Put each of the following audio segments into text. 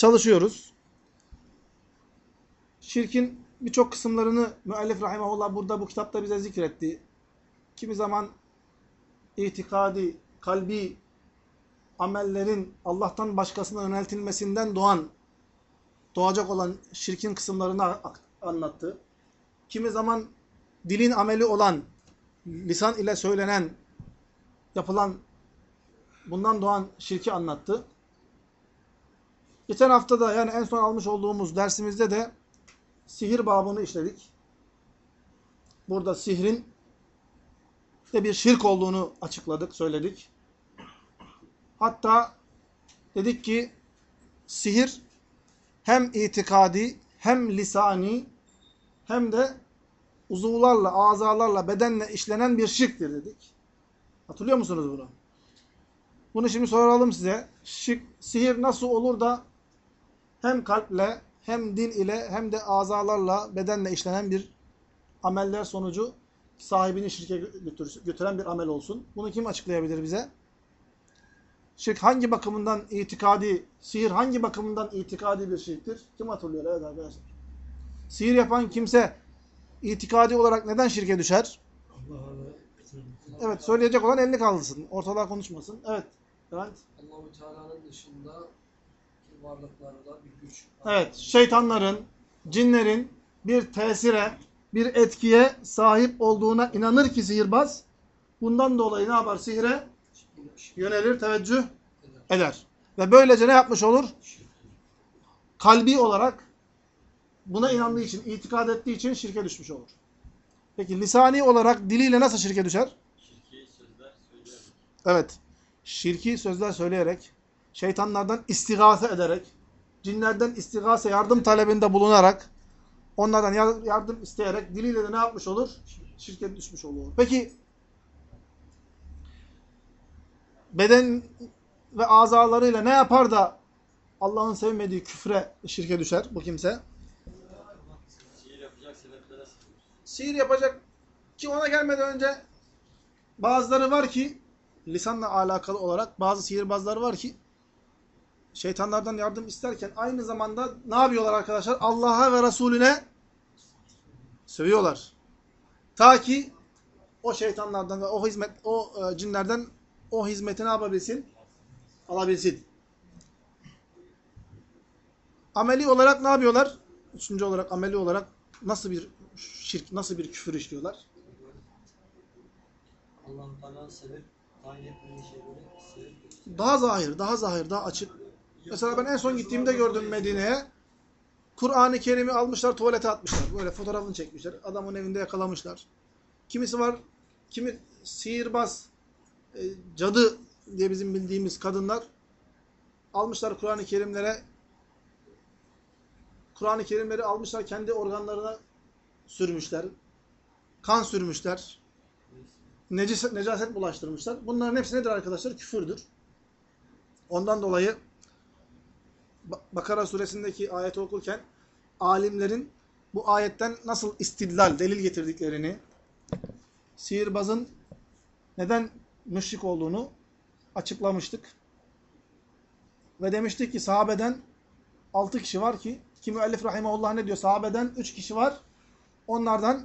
çalışıyoruz. Şirkin birçok kısımlarını müellif rahimahullah burada bu kitapta bize zikretti. Kimi zaman itikadi, kalbi amellerin Allah'tan başkasına yöneltilmesinden doğan, doğacak olan şirkin kısımlarını anlattı. Kimi zaman dilin ameli olan, lisan ile söylenen, yapılan, bundan doğan şirki anlattı. Geçen hafta da yani en son almış olduğumuz dersimizde de sihir babını işledik. Burada sihrin de bir şirk olduğunu açıkladık, söyledik. Hatta dedik ki sihir hem itikadi hem lisani hem de uzuvlarla, azalarla, bedenle işlenen bir şirktir dedik. Hatırlıyor musunuz bunu? Bunu şimdi soralım size. Şirk, sihir nasıl olur da hem kalple, hem dil ile, hem de azalarla, bedenle işlenen bir ameller sonucu sahibini şirke götüren bir amel olsun. Bunu kim açıklayabilir bize? Şirk hangi bakımından itikadi, sihir hangi bakımından itikadi bir şirktir? Kim hatırlıyor? Evet arkadaşlar. Sihir yapan kimse itikadi olarak neden şirke düşer? Evet söyleyecek olan elini kaldırsın. Ortalığa konuşmasın. Evet. Allahu Teala'nın dışında varlıklarda bir güç. Evet. Şeytanların, cinlerin bir tesire, bir etkiye sahip olduğuna inanır ki sihirbaz. Bundan dolayı ne yapar? Sihire yönelir, teveccüh eder. Ve böylece ne yapmış olur? Kalbi olarak buna inandığı için, itikad ettiği için şirke düşmüş olur. Peki lisani olarak diliyle nasıl şirke düşer? Şirki sözler söyleyerek. Evet. Şirki sözler söyleyerek, şeytanlardan istigase ederek, cinlerden istigase yardım talebinde bulunarak, onlardan yardım isteyerek diliyle de ne yapmış olur? Şirket düşmüş olur. Peki beden ve azalarıyla ne yapar da Allah'ın sevmediği küfre, şirke düşer bu kimse? Sihir yapacak. Sihir yapacak ki ona gelmeden önce bazıları var ki lisanla alakalı olarak bazı sihirbazlar var ki şeytanlardan yardım isterken aynı zamanda ne yapıyorlar arkadaşlar? Allah'a ve Resulüne sövüyorlar. Ta ki o şeytanlardan ve o hizmet o e, cinlerden o hizmeti ne yapabilsin? Alabilsin. Ameli olarak ne yapıyorlar? Üçüncü olarak ameli olarak nasıl bir şirk, nasıl bir küfür işliyorlar? Şeyleri sebep Daha zahir, daha zahir, daha açık. Mesela ben en son gittiğimde gördüm Medine'ye. Kur'an-ı Kerim'i almışlar, tuvalete atmışlar. Böyle fotoğrafını çekmişler. Adamın evinde yakalamışlar. Kimisi var, kimi sihirbaz, e, cadı diye bizim bildiğimiz kadınlar almışlar Kur'an-ı Kerimlere Kur'an-ı Kerimleri almışlar kendi organlarına sürmüşler. Kan sürmüşler. Necis, necaset bulaştırmışlar. Bunların hepsi nedir arkadaşlar? Küfürdür. Ondan dolayı Bakara suresindeki ayeti okurken alimlerin bu ayetten nasıl istidlal, delil getirdiklerini, sihirbazın neden müşrik olduğunu açıklamıştık. Ve demiştik ki sahabeden 6 kişi var ki, ki müellif rahimahullah ne diyor? Sahabeden 3 kişi var. Onlardan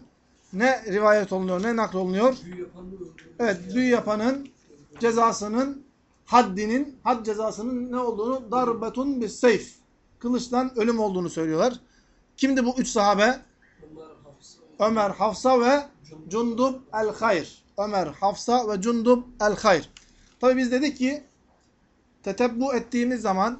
ne rivayet olunuyor, ne naklolunuyor? büyü yapan da öldürür. Evet, büyü yapanın cezasının, haddinin, had cezasının ne olduğunu, darbetun bis seyf, kılıçtan ölüm olduğunu söylüyorlar. Kimdi bu üç sahabe? Ömer, Hafsa ve Cundub el-Hayr. Ömer, Hafsa ve Cundub el-Hayr. Tabi biz dedik ki, tetebbu ettiğimiz zaman,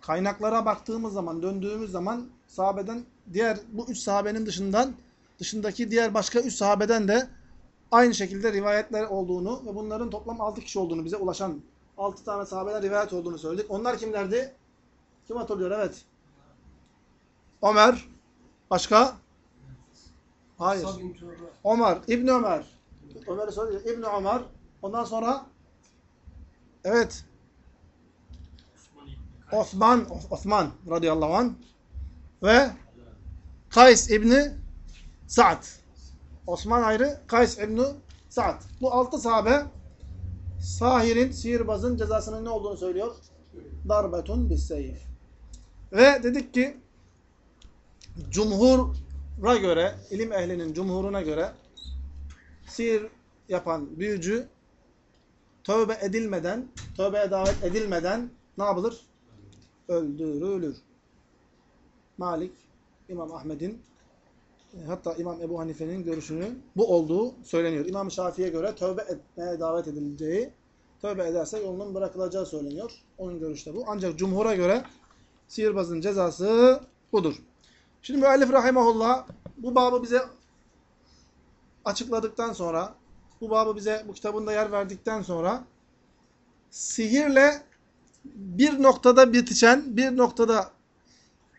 kaynaklara baktığımız zaman, döndüğümüz zaman, sahabeden, diğer bu üç sahabenin dışından, dışındaki diğer başka üç sahabeden de aynı şekilde rivayetler olduğunu ve bunların toplam altı kişi olduğunu bize ulaşan altı tane sahabeden rivayet olduğunu söyledik. Onlar kimlerdi? Kim hatırlıyor? Evet. Ömer. Başka? Hayır. Ömer. İbn Ömer. Ömer'i söylüyor. İbn Ömer. Ondan sonra evet Osman Osman radıyallahu anh ve Kays İbni Sa'd. Osman ayrı, Kays İbni Sa'd. Bu altı sahabe sahirin, sihirbazın cezasının ne olduğunu söylüyor? darbetun bis-seyf. Ve dedik ki cumhura göre, ilim ehlinin cumhuruna göre sihir yapan büyücü tövbe edilmeden, tövbeye davet edilmeden ne yapılır? Öldürülür. Malik, İmam Ahmed'in e, hatta İmam Ebu Hanife'nin görüşünün bu olduğu söyleniyor. İmam Şafii'ye göre tövbe etmeye davet edileceği, tövbe ederse yolunun bırakılacağı söyleniyor. Onun görüşü de bu. Ancak cumhura göre sihirbazın cezası budur. Şimdi müellif rahimahullah bu babı bize açıkladıktan sonra, bu babı bize bu kitabında yer verdikten sonra sihirle bir noktada bitişen, bir noktada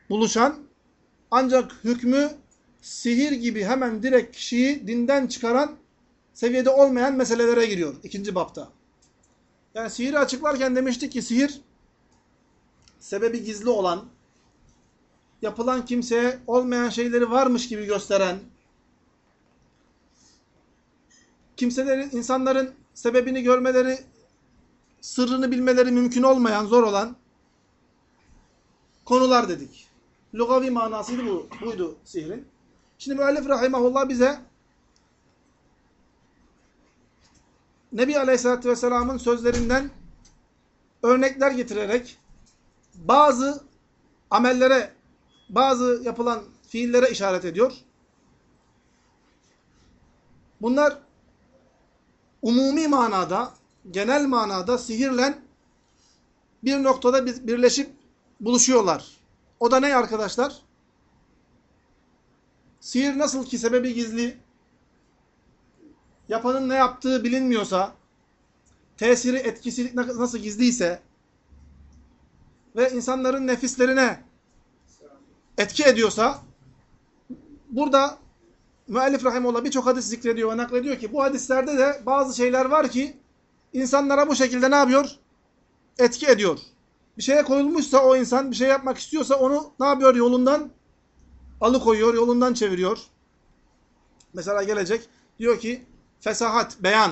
buluşan ancak hükmü sihir gibi hemen direkt kişiyi dinden çıkaran seviyede olmayan meselelere giriyor ikinci bapta. Yani sihiri açıklarken demiştik ki sihir sebebi gizli olan, yapılan kimseye olmayan şeyleri varmış gibi gösteren, kimselerin, insanların sebebini görmeleri, sırrını bilmeleri mümkün olmayan, zor olan konular dedik. Lugavi manasıydı bu, buydu sihrin. Şimdi müellif rahimahullah bize Nebi Aleyhisselatü Vesselam'ın sözlerinden örnekler getirerek bazı amellere, bazı yapılan fiillere işaret ediyor. Bunlar umumi manada, genel manada sihirle bir noktada birleşip buluşuyorlar. O da ne arkadaşlar? Sihir nasıl ki sebebi gizli, yapanın ne yaptığı bilinmiyorsa, tesiri, etkisi nasıl gizliyse ve insanların nefislerine etki ediyorsa, burada müellif rahimullah birçok hadis zikrediyor ve naklediyor ki bu hadislerde de bazı şeyler var ki insanlara bu şekilde ne yapıyor? Etki ediyor. Bir şeye koyulmuşsa o insan bir şey yapmak istiyorsa onu ne yapıyor? Yolundan alıkoyuyor, yolundan çeviriyor. Mesela gelecek diyor ki fesahat, beyan,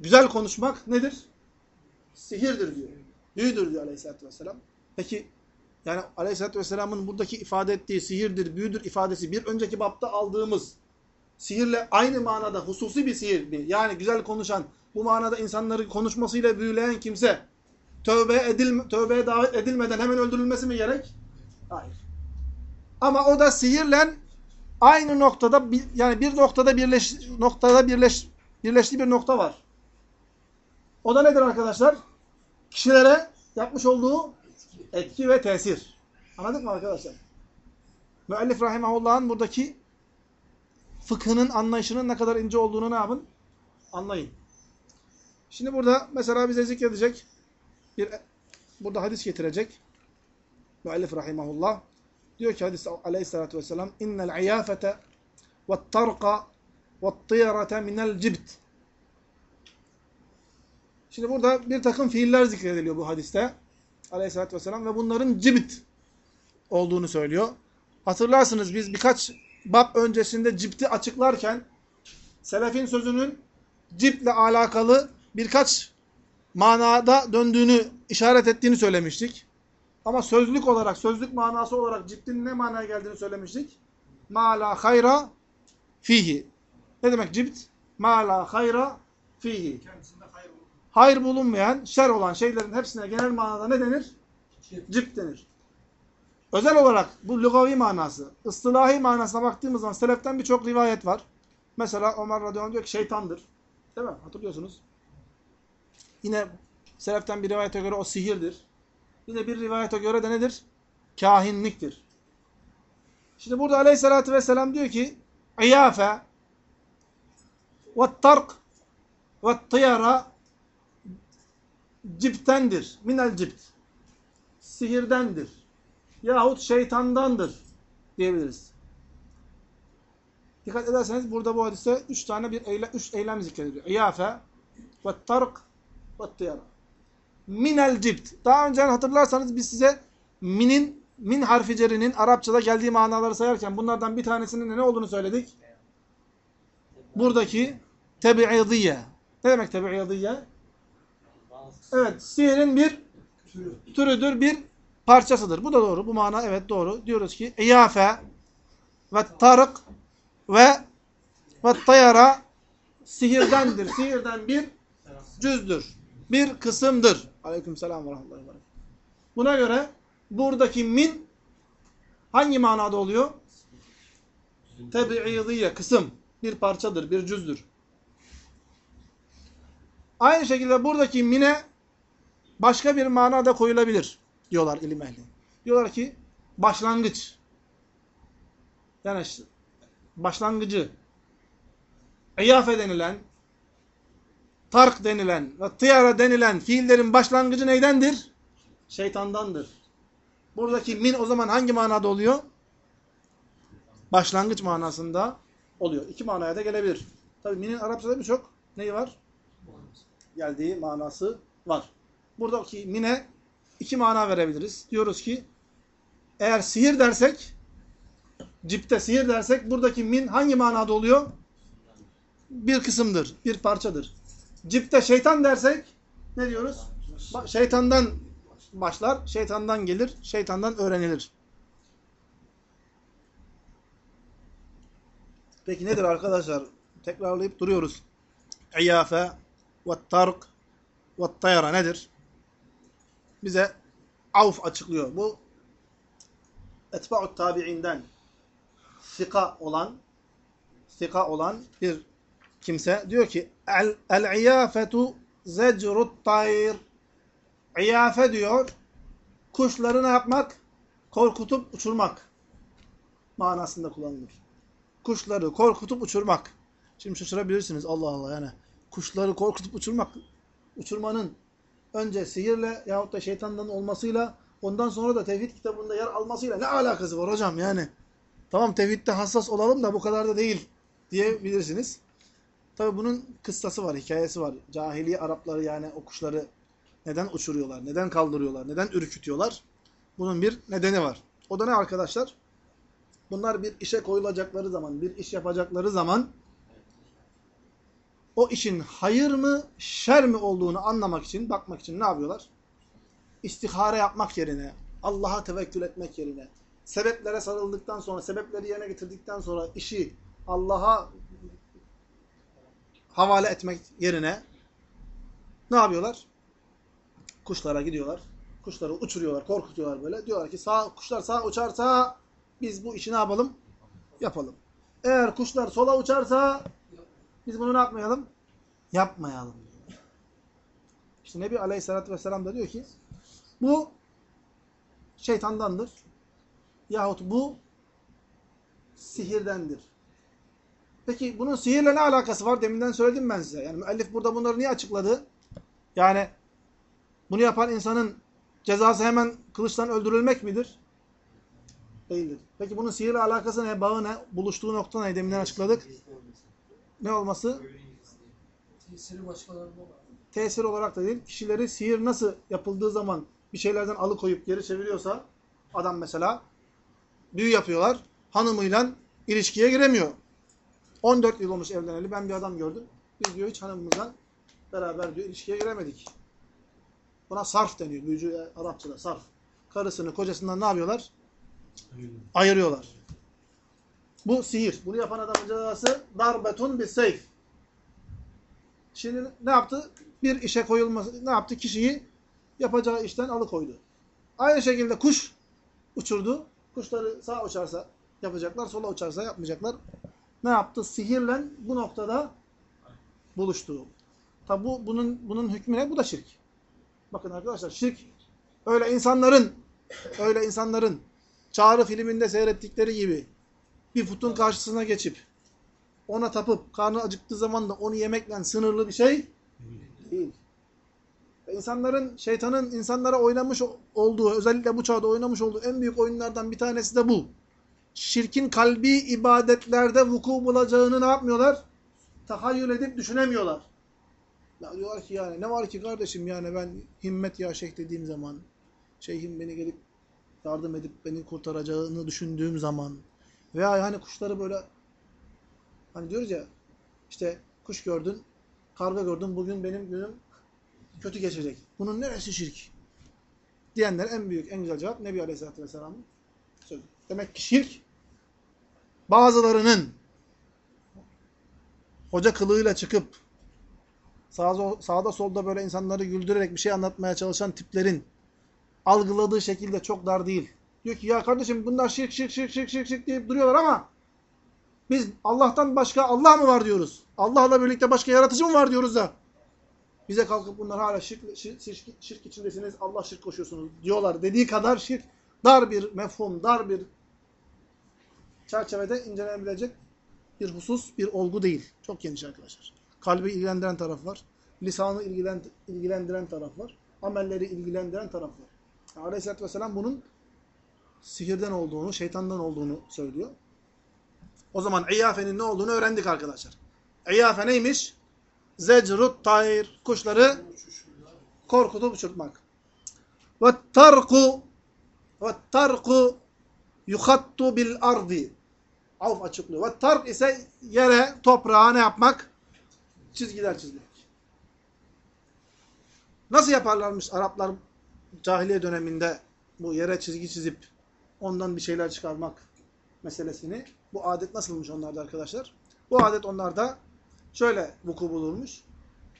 güzel konuşmak nedir? Sihirdir diyor. Büyüdür diyor aleyhissalatü vesselam. Peki yani aleyhissalatü vesselamın buradaki ifade ettiği sihirdir, büyüdür ifadesi bir önceki bapta aldığımız sihirle aynı manada hususi bir sihir mi? Yani güzel konuşan, bu manada insanları konuşmasıyla büyüleyen kimse tövbe edil, tövbeye davet edilmeden hemen öldürülmesi mi gerek? Hayır. Ama o da sihirle aynı noktada yani bir noktada birleş noktada birleş birleştiği bir nokta var. O da nedir arkadaşlar? Kişilere yapmış olduğu etki ve tesir. Anladık mı arkadaşlar? Müellif rahimahullah'ın buradaki fıkhının anlayışının ne kadar ince olduğunu ne yapın? Anlayın. Şimdi burada mesela bize zikredecek bir burada hadis getirecek. Müellif rahimahullah. Diyor ki hadis aleyhissalatü vesselam innel iyafete ve tarqa ve tıyarate minel cibt. Şimdi burada bir takım fiiller zikrediliyor bu hadiste. Aleyhissalatü vesselam ve bunların cibt olduğunu söylüyor. Hatırlarsınız biz birkaç bab öncesinde cipti açıklarken selefin sözünün ciple alakalı birkaç manada döndüğünü, işaret ettiğini söylemiştik. Ama sözlük olarak, sözlük manası olarak ciptin ne manaya geldiğini söylemiştik. Ma la hayra fihi. Ne demek cipt? Ma la hayra fihi. Hayır bulunmayan, şer olan şeylerin hepsine genel manada ne denir? Cipt denir. Özel olarak bu lugavi manası, ıstılahi manasına baktığımız zaman seleften birçok rivayet var. Mesela Ömer radıyallahu diyor ki şeytandır. Değil mi? Hatırlıyorsunuz. Yine seleften bir rivayete göre o sihirdir. Yine bir rivayete göre de nedir? Kahinliktir. Şimdi burada aleyhissalatü vesselam diyor ki İyafe ve tark ve tıyara ciptendir. Minel cipt. Sihirdendir. Yahut şeytandandır diyebiliriz. Dikkat ederseniz burada bu hadiste üç tane bir eylem, üç eylem zikrediliyor. İyafe ve tark ve tıyara. Minel cibt. Daha önce hatırlarsanız biz size minin, min harfi cerinin Arapçada geldiği manaları sayarken bunlardan bir tanesinin ne olduğunu söyledik? Buradaki tebi'idiyye. Ne demek tebi'idiyye? Evet, sihirin bir Türü. türüdür, bir parçasıdır. Bu da doğru. Bu mana evet doğru. Diyoruz ki iyafe ve tarık ve ve tayara sihirdendir. Sihirden bir cüzdür. Bir kısımdır. Aleykümselam ve rahmetullahi ve. Buna göre buradaki min hangi manada oluyor? Tebi'idiye, kısım. Bir parçadır, bir cüzdür. Aynı şekilde buradaki mine başka bir manada koyulabilir diyorlar ilim ehli. Diyorlar ki başlangıç. Yani başlangıcı İyafe denilen tark denilen ve tıyara denilen fiillerin başlangıcı neydendir? Şeytandandır. Buradaki min o zaman hangi manada oluyor? Başlangıç manasında oluyor. İki manaya da gelebilir. Tabi minin Arapçada birçok neyi var? Geldiği manası var. Buradaki mine iki mana verebiliriz. Diyoruz ki eğer sihir dersek cipte sihir dersek buradaki min hangi manada oluyor? Bir kısımdır, bir parçadır. Cipte şeytan dersek ne diyoruz? Şeytandan başlar, şeytandan gelir, şeytandan öğrenilir. Peki nedir arkadaşlar? Tekrarlayıp duruyoruz. İyafe ve tark ve tayara nedir? Bize Avf açıklıyor. Bu etba'ut tabi'inden sika olan sika olan bir kimse diyor ki el, iyafetu zecrut tayr İyafe diyor kuşları ne yapmak? Korkutup uçurmak manasında kullanılır. Kuşları korkutup uçurmak. Şimdi şaşırabilirsiniz Allah Allah yani. Kuşları korkutup uçurmak uçurmanın önce sihirle yahut da şeytandan olmasıyla ondan sonra da tevhid kitabında yer almasıyla ne alakası var hocam yani? Tamam tevhidde hassas olalım da bu kadar da değil diyebilirsiniz. Tabi bunun kıssası var, hikayesi var. Cahiliye Arapları yani o neden uçuruyorlar, neden kaldırıyorlar, neden ürkütüyorlar? Bunun bir nedeni var. O da ne arkadaşlar? Bunlar bir işe koyulacakları zaman, bir iş yapacakları zaman o işin hayır mı, şer mi olduğunu anlamak için, bakmak için ne yapıyorlar? İstihare yapmak yerine, Allah'a tevekkül etmek yerine, sebeplere sarıldıktan sonra, sebepleri yerine getirdikten sonra işi Allah'a havale etmek yerine ne yapıyorlar? Kuşlara gidiyorlar. Kuşları uçuruyorlar, korkutuyorlar böyle. Diyorlar ki sağ kuşlar sağa uçarsa biz bu işi ne yapalım? Yapalım. Eğer kuşlar sola uçarsa biz bunu ne yapmayalım? Yapmayalım. İşte Nebi Aleyhisselatü Vesselam da diyor ki bu şeytandandır. Yahut bu sihirdendir. Peki bunun sihirle ne alakası var? Deminden söyledim ben size. Yani müellif burada bunları niye açıkladı? Yani bunu yapan insanın cezası hemen kılıçtan öldürülmek midir? Değildir. Peki bunun sihirle alakası ne? Bağı ne? Buluştuğu nokta ne? Deminden açıkladık. Ne olması? Tesiri başkalarında var. Tesir olarak da değil. Kişileri sihir nasıl yapıldığı zaman bir şeylerden alıkoyup geri çeviriyorsa adam mesela büyü yapıyorlar. Hanımıyla ilişkiye giremiyor. 14 yıl olmuş evleneli. Ben bir adam gördüm. Biz diyor hiç hanımımızla beraber diyor ilişkiye giremedik. Buna sarf deniyor. Büyücü Arapçada sarf. Karısını kocasından ne yapıyorlar? Ayırıyorlar. Bu sihir. Bunu yapan adamın cezası darbetun bis seyf. Şimdi ne yaptı? Bir işe koyulması ne yaptı? Kişiyi yapacağı işten alıkoydu. Aynı şekilde kuş uçurdu. Kuşları sağa uçarsa yapacaklar, sola uçarsa yapmayacaklar. Ne yaptı? Sihirle bu noktada buluştu. Tabi bu, bunun, bunun hükmü ne? Bu da şirk. Bakın arkadaşlar şirk öyle insanların öyle insanların Çağrı filminde seyrettikleri gibi bir putun karşısına geçip ona tapıp karnı acıktığı zaman da onu yemekle sınırlı bir şey değil. İnsanların, şeytanın insanlara oynamış olduğu, özellikle bu çağda oynamış olduğu en büyük oyunlardan bir tanesi de bu. Şirkin kalbi ibadetlerde vuku bulacağını ne yapmıyorlar? Tahayyül edip düşünemiyorlar. Ya diyorlar ki yani ne var ki kardeşim yani ben himmet ya şeyh dediğim zaman şeyhim beni gelip yardım edip beni kurtaracağını düşündüğüm zaman veya yani kuşları böyle hani diyoruz ya işte kuş gördün, karga gördün bugün benim günüm kötü geçecek. Bunun neresi şirk? diyenler en büyük, en güzel cevap Nebi Aleyhisselatü Vesselam'ın. Demek ki şirk bazılarının hoca kılığıyla çıkıp sağda, solda böyle insanları güldürerek bir şey anlatmaya çalışan tiplerin algıladığı şekilde çok dar değil. Diyor ki ya kardeşim bunlar şirk şirk şirk şirk şirk şirk deyip duruyorlar ama biz Allah'tan başka Allah mı var diyoruz. Allah'la birlikte başka yaratıcı mı var diyoruz da. Bize kalkıp bunlar hala şirk, şirk, şirk, şirk içindesiniz, Allah şirk koşuyorsunuz diyorlar. Dediği kadar şirk dar bir mefhum, dar bir çerçevede incelenebilecek bir husus, bir olgu değil. Çok geniş arkadaşlar. Kalbi ilgilendiren taraf var. Lisanı ilgilen, ilgilendiren taraf var. Amelleri ilgilendiren taraf var. Yani Aleyhisselatü Vesselam bunun sihirden olduğunu, şeytandan olduğunu söylüyor. O zaman iyafenin ne olduğunu öğrendik arkadaşlar. İyafe neymiş? Zecrut tayr. Kuşları korkutup uçurtmak. Ve tarku ve tarku yuhattu bil ardi. Avf açıklıyor. Ve tark ise yere, toprağa ne yapmak? Çizgiler çizmek. Nasıl yaparlarmış Araplar cahiliye döneminde bu yere çizgi çizip ondan bir şeyler çıkarmak meselesini? Bu adet nasılmış onlarda arkadaşlar? Bu adet onlarda şöyle vuku bulurmuş.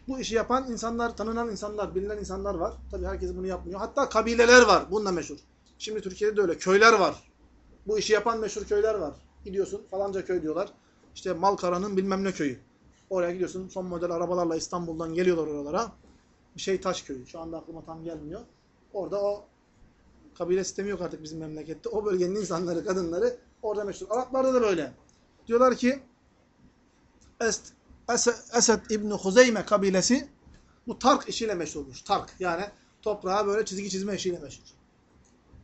Bu işi yapan insanlar, tanınan insanlar, bilinen insanlar var. Tabii herkes bunu yapmıyor. Hatta kabileler var. Bununla meşhur. Şimdi Türkiye'de de öyle. Köyler var. Bu işi yapan meşhur köyler var. Gidiyorsun falanca köy diyorlar. İşte Malkara'nın bilmem ne köyü. Oraya gidiyorsun son model arabalarla İstanbul'dan geliyorlar oralara. Bir şey taş köyü. Şu anda aklıma tam gelmiyor. Orada o kabile sistemi yok artık bizim memlekette. O bölgenin insanları, kadınları orada meşhur. Araplarda da böyle. Diyorlar ki Est, Esed, İbni Huzeyme kabilesi bu tark işiyle meşhurmuş. Tark yani toprağa böyle çizgi çizme işiyle meşhur.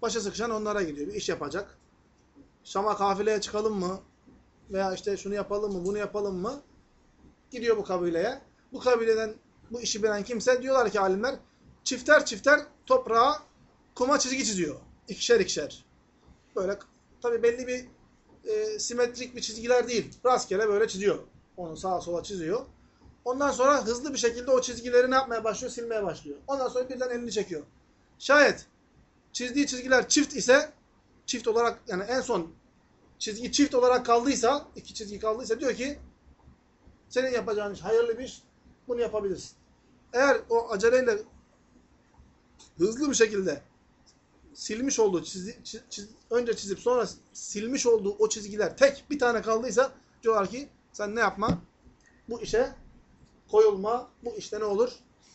Başa sıkışan onlara gidiyor. Bir iş yapacak. Şam'a kafileye çıkalım mı? Veya işte şunu yapalım mı, bunu yapalım mı? Gidiyor bu kabileye. Bu kabileden bu işi bilen kimse diyorlar ki alimler çifter çifter toprağa kuma çizgi çiziyor. İkişer ikişer. Böyle tabi belli bir e, simetrik bir çizgiler değil. Rastgele böyle çiziyor. Onu sağa sola çiziyor. Ondan sonra hızlı bir şekilde o çizgileri ne yapmaya başlıyor? Silmeye başlıyor. Ondan sonra birden elini çekiyor. Şayet çizdiği çizgiler çift ise çift olarak yani en son çizgi çift olarak kaldıysa iki çizgi kaldıysa diyor ki senin yapacağın iş hayırlı bir iş bunu yapabilirsin. Eğer o aceleyle hızlı bir şekilde silmiş olduğu çizi, çiz, önce çizip sonra silmiş olduğu o çizgiler tek bir tane kaldıysa diyorlar ki sen ne yapma? Bu işe koyulma. Bu işte ne olur?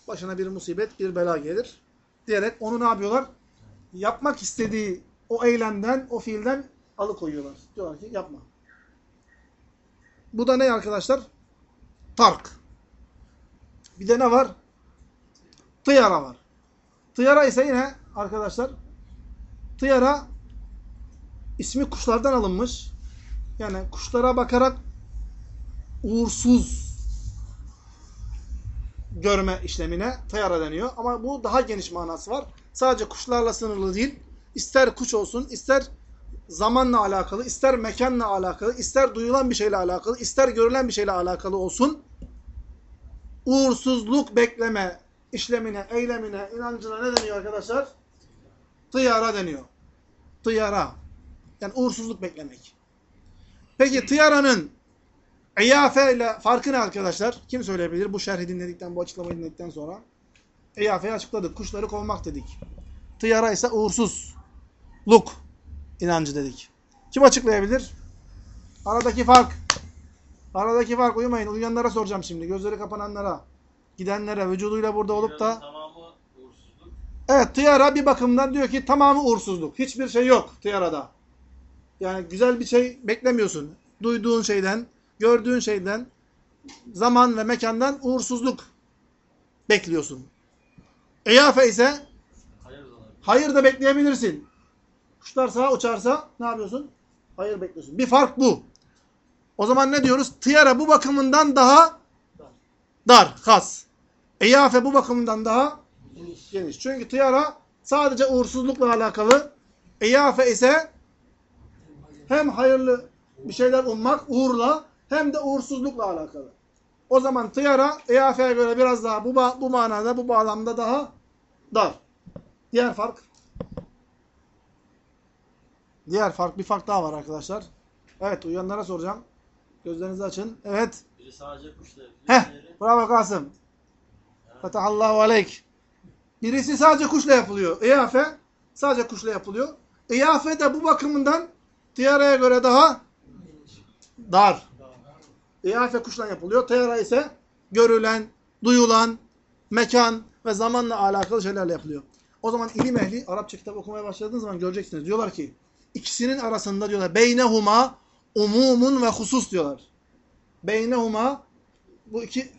Başına bir musibet, bir bela gelir. Diyerek onu ne yapıyorlar? Yapmak istediği o eylemden, o fiilden alıkoyuyorlar. Diyorlar ki yapma. Bu da ne arkadaşlar? Tark. Bir de ne var? Tıyara var. Tıyara ise yine arkadaşlar tıyara ismi kuşlardan alınmış. Yani kuşlara bakarak uğursuz görme işlemine tıyara deniyor. Ama bu daha geniş manası var. Sadece kuşlarla sınırlı değil. İster kuş olsun, ister zamanla alakalı, ister mekanla alakalı, ister duyulan bir şeyle alakalı, ister görülen bir şeyle alakalı olsun. Uğursuzluk bekleme işlemine, eylemine, inancına ne deniyor arkadaşlar? Tıyara deniyor. Tıyara. Yani uğursuzluk beklemek. Peki tıyaranın İyafe ile farkı ne arkadaşlar? Kim söyleyebilir? Bu şerhi dinledikten, bu açıklamayı dinledikten sonra. İyafe'yi açıkladık. Kuşları kovmak dedik. Tıyara ise uğursuzluk inancı dedik. Kim açıklayabilir? Aradaki fark. Aradaki fark uyumayın. Uyuyanlara soracağım şimdi. Gözleri kapananlara. Gidenlere, vücuduyla burada olup da. Evet tıyara bir bakımdan diyor ki tamamı uğursuzluk. Hiçbir şey yok tıyarada. Yani güzel bir şey beklemiyorsun. Duyduğun şeyden, gördüğün şeyden, zaman ve mekandan uğursuzluk bekliyorsun. Eyafe ise hayır da bekleyebilirsin. Kuşlar sağa uçarsa ne yapıyorsun? Hayır bekliyorsun. Bir fark bu. O zaman ne diyoruz? Tıyara bu bakımından daha dar, has. Eyafe bu bakımından daha Geniş. Çünkü tıyara sadece uğursuzlukla alakalı. Eyafe ise hem hayırlı bir şeyler ummak uğurla hem de uğursuzlukla alakalı. O zaman tıyara Eyafe'ye göre biraz daha bu, bu manada bu bağlamda daha dar. Diğer fark Diğer fark bir fark daha var arkadaşlar. Evet uyanlara soracağım. Gözlerinizi açın. Evet. Biri sadece kuşla yapıyor. Heh. diğeri- Bravo Kasım. Fetahallahu aleyk. Birisi sadece kuşla yapılıyor. İyafe sadece kuşla yapılıyor. İyafe de bu bakımından tiyaraya göre daha dar. İyafe kuşla yapılıyor. Tiyara ise görülen, duyulan, mekan ve zamanla alakalı şeylerle yapılıyor. O zaman ilim ehli Arapça kitap okumaya başladığınız zaman göreceksiniz. Diyorlar ki ikisinin arasında diyorlar beynehuma umumun ve husus diyorlar. Beynehuma bu iki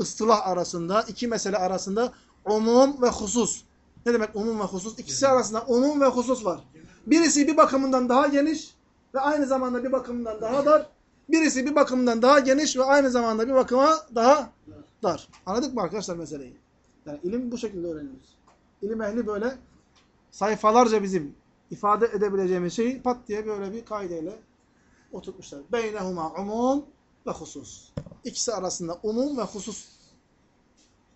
ıstılah arasında, iki mesele arasında umum ve husus. Ne demek umum ve husus? İkisi arasında umum ve husus var. Birisi bir bakımından daha geniş ve aynı zamanda bir bakımından daha dar. Birisi bir bakımdan daha geniş ve aynı zamanda bir bakıma daha dar. Anladık mı arkadaşlar meseleyi? Yani ilim bu şekilde öğreniyoruz. İlim ehli böyle sayfalarca bizim ifade edebileceğimiz şeyi pat diye böyle bir kaideyle oturtmuşlar. Beynehuma umum ve husus. İkisi arasında umum ve husus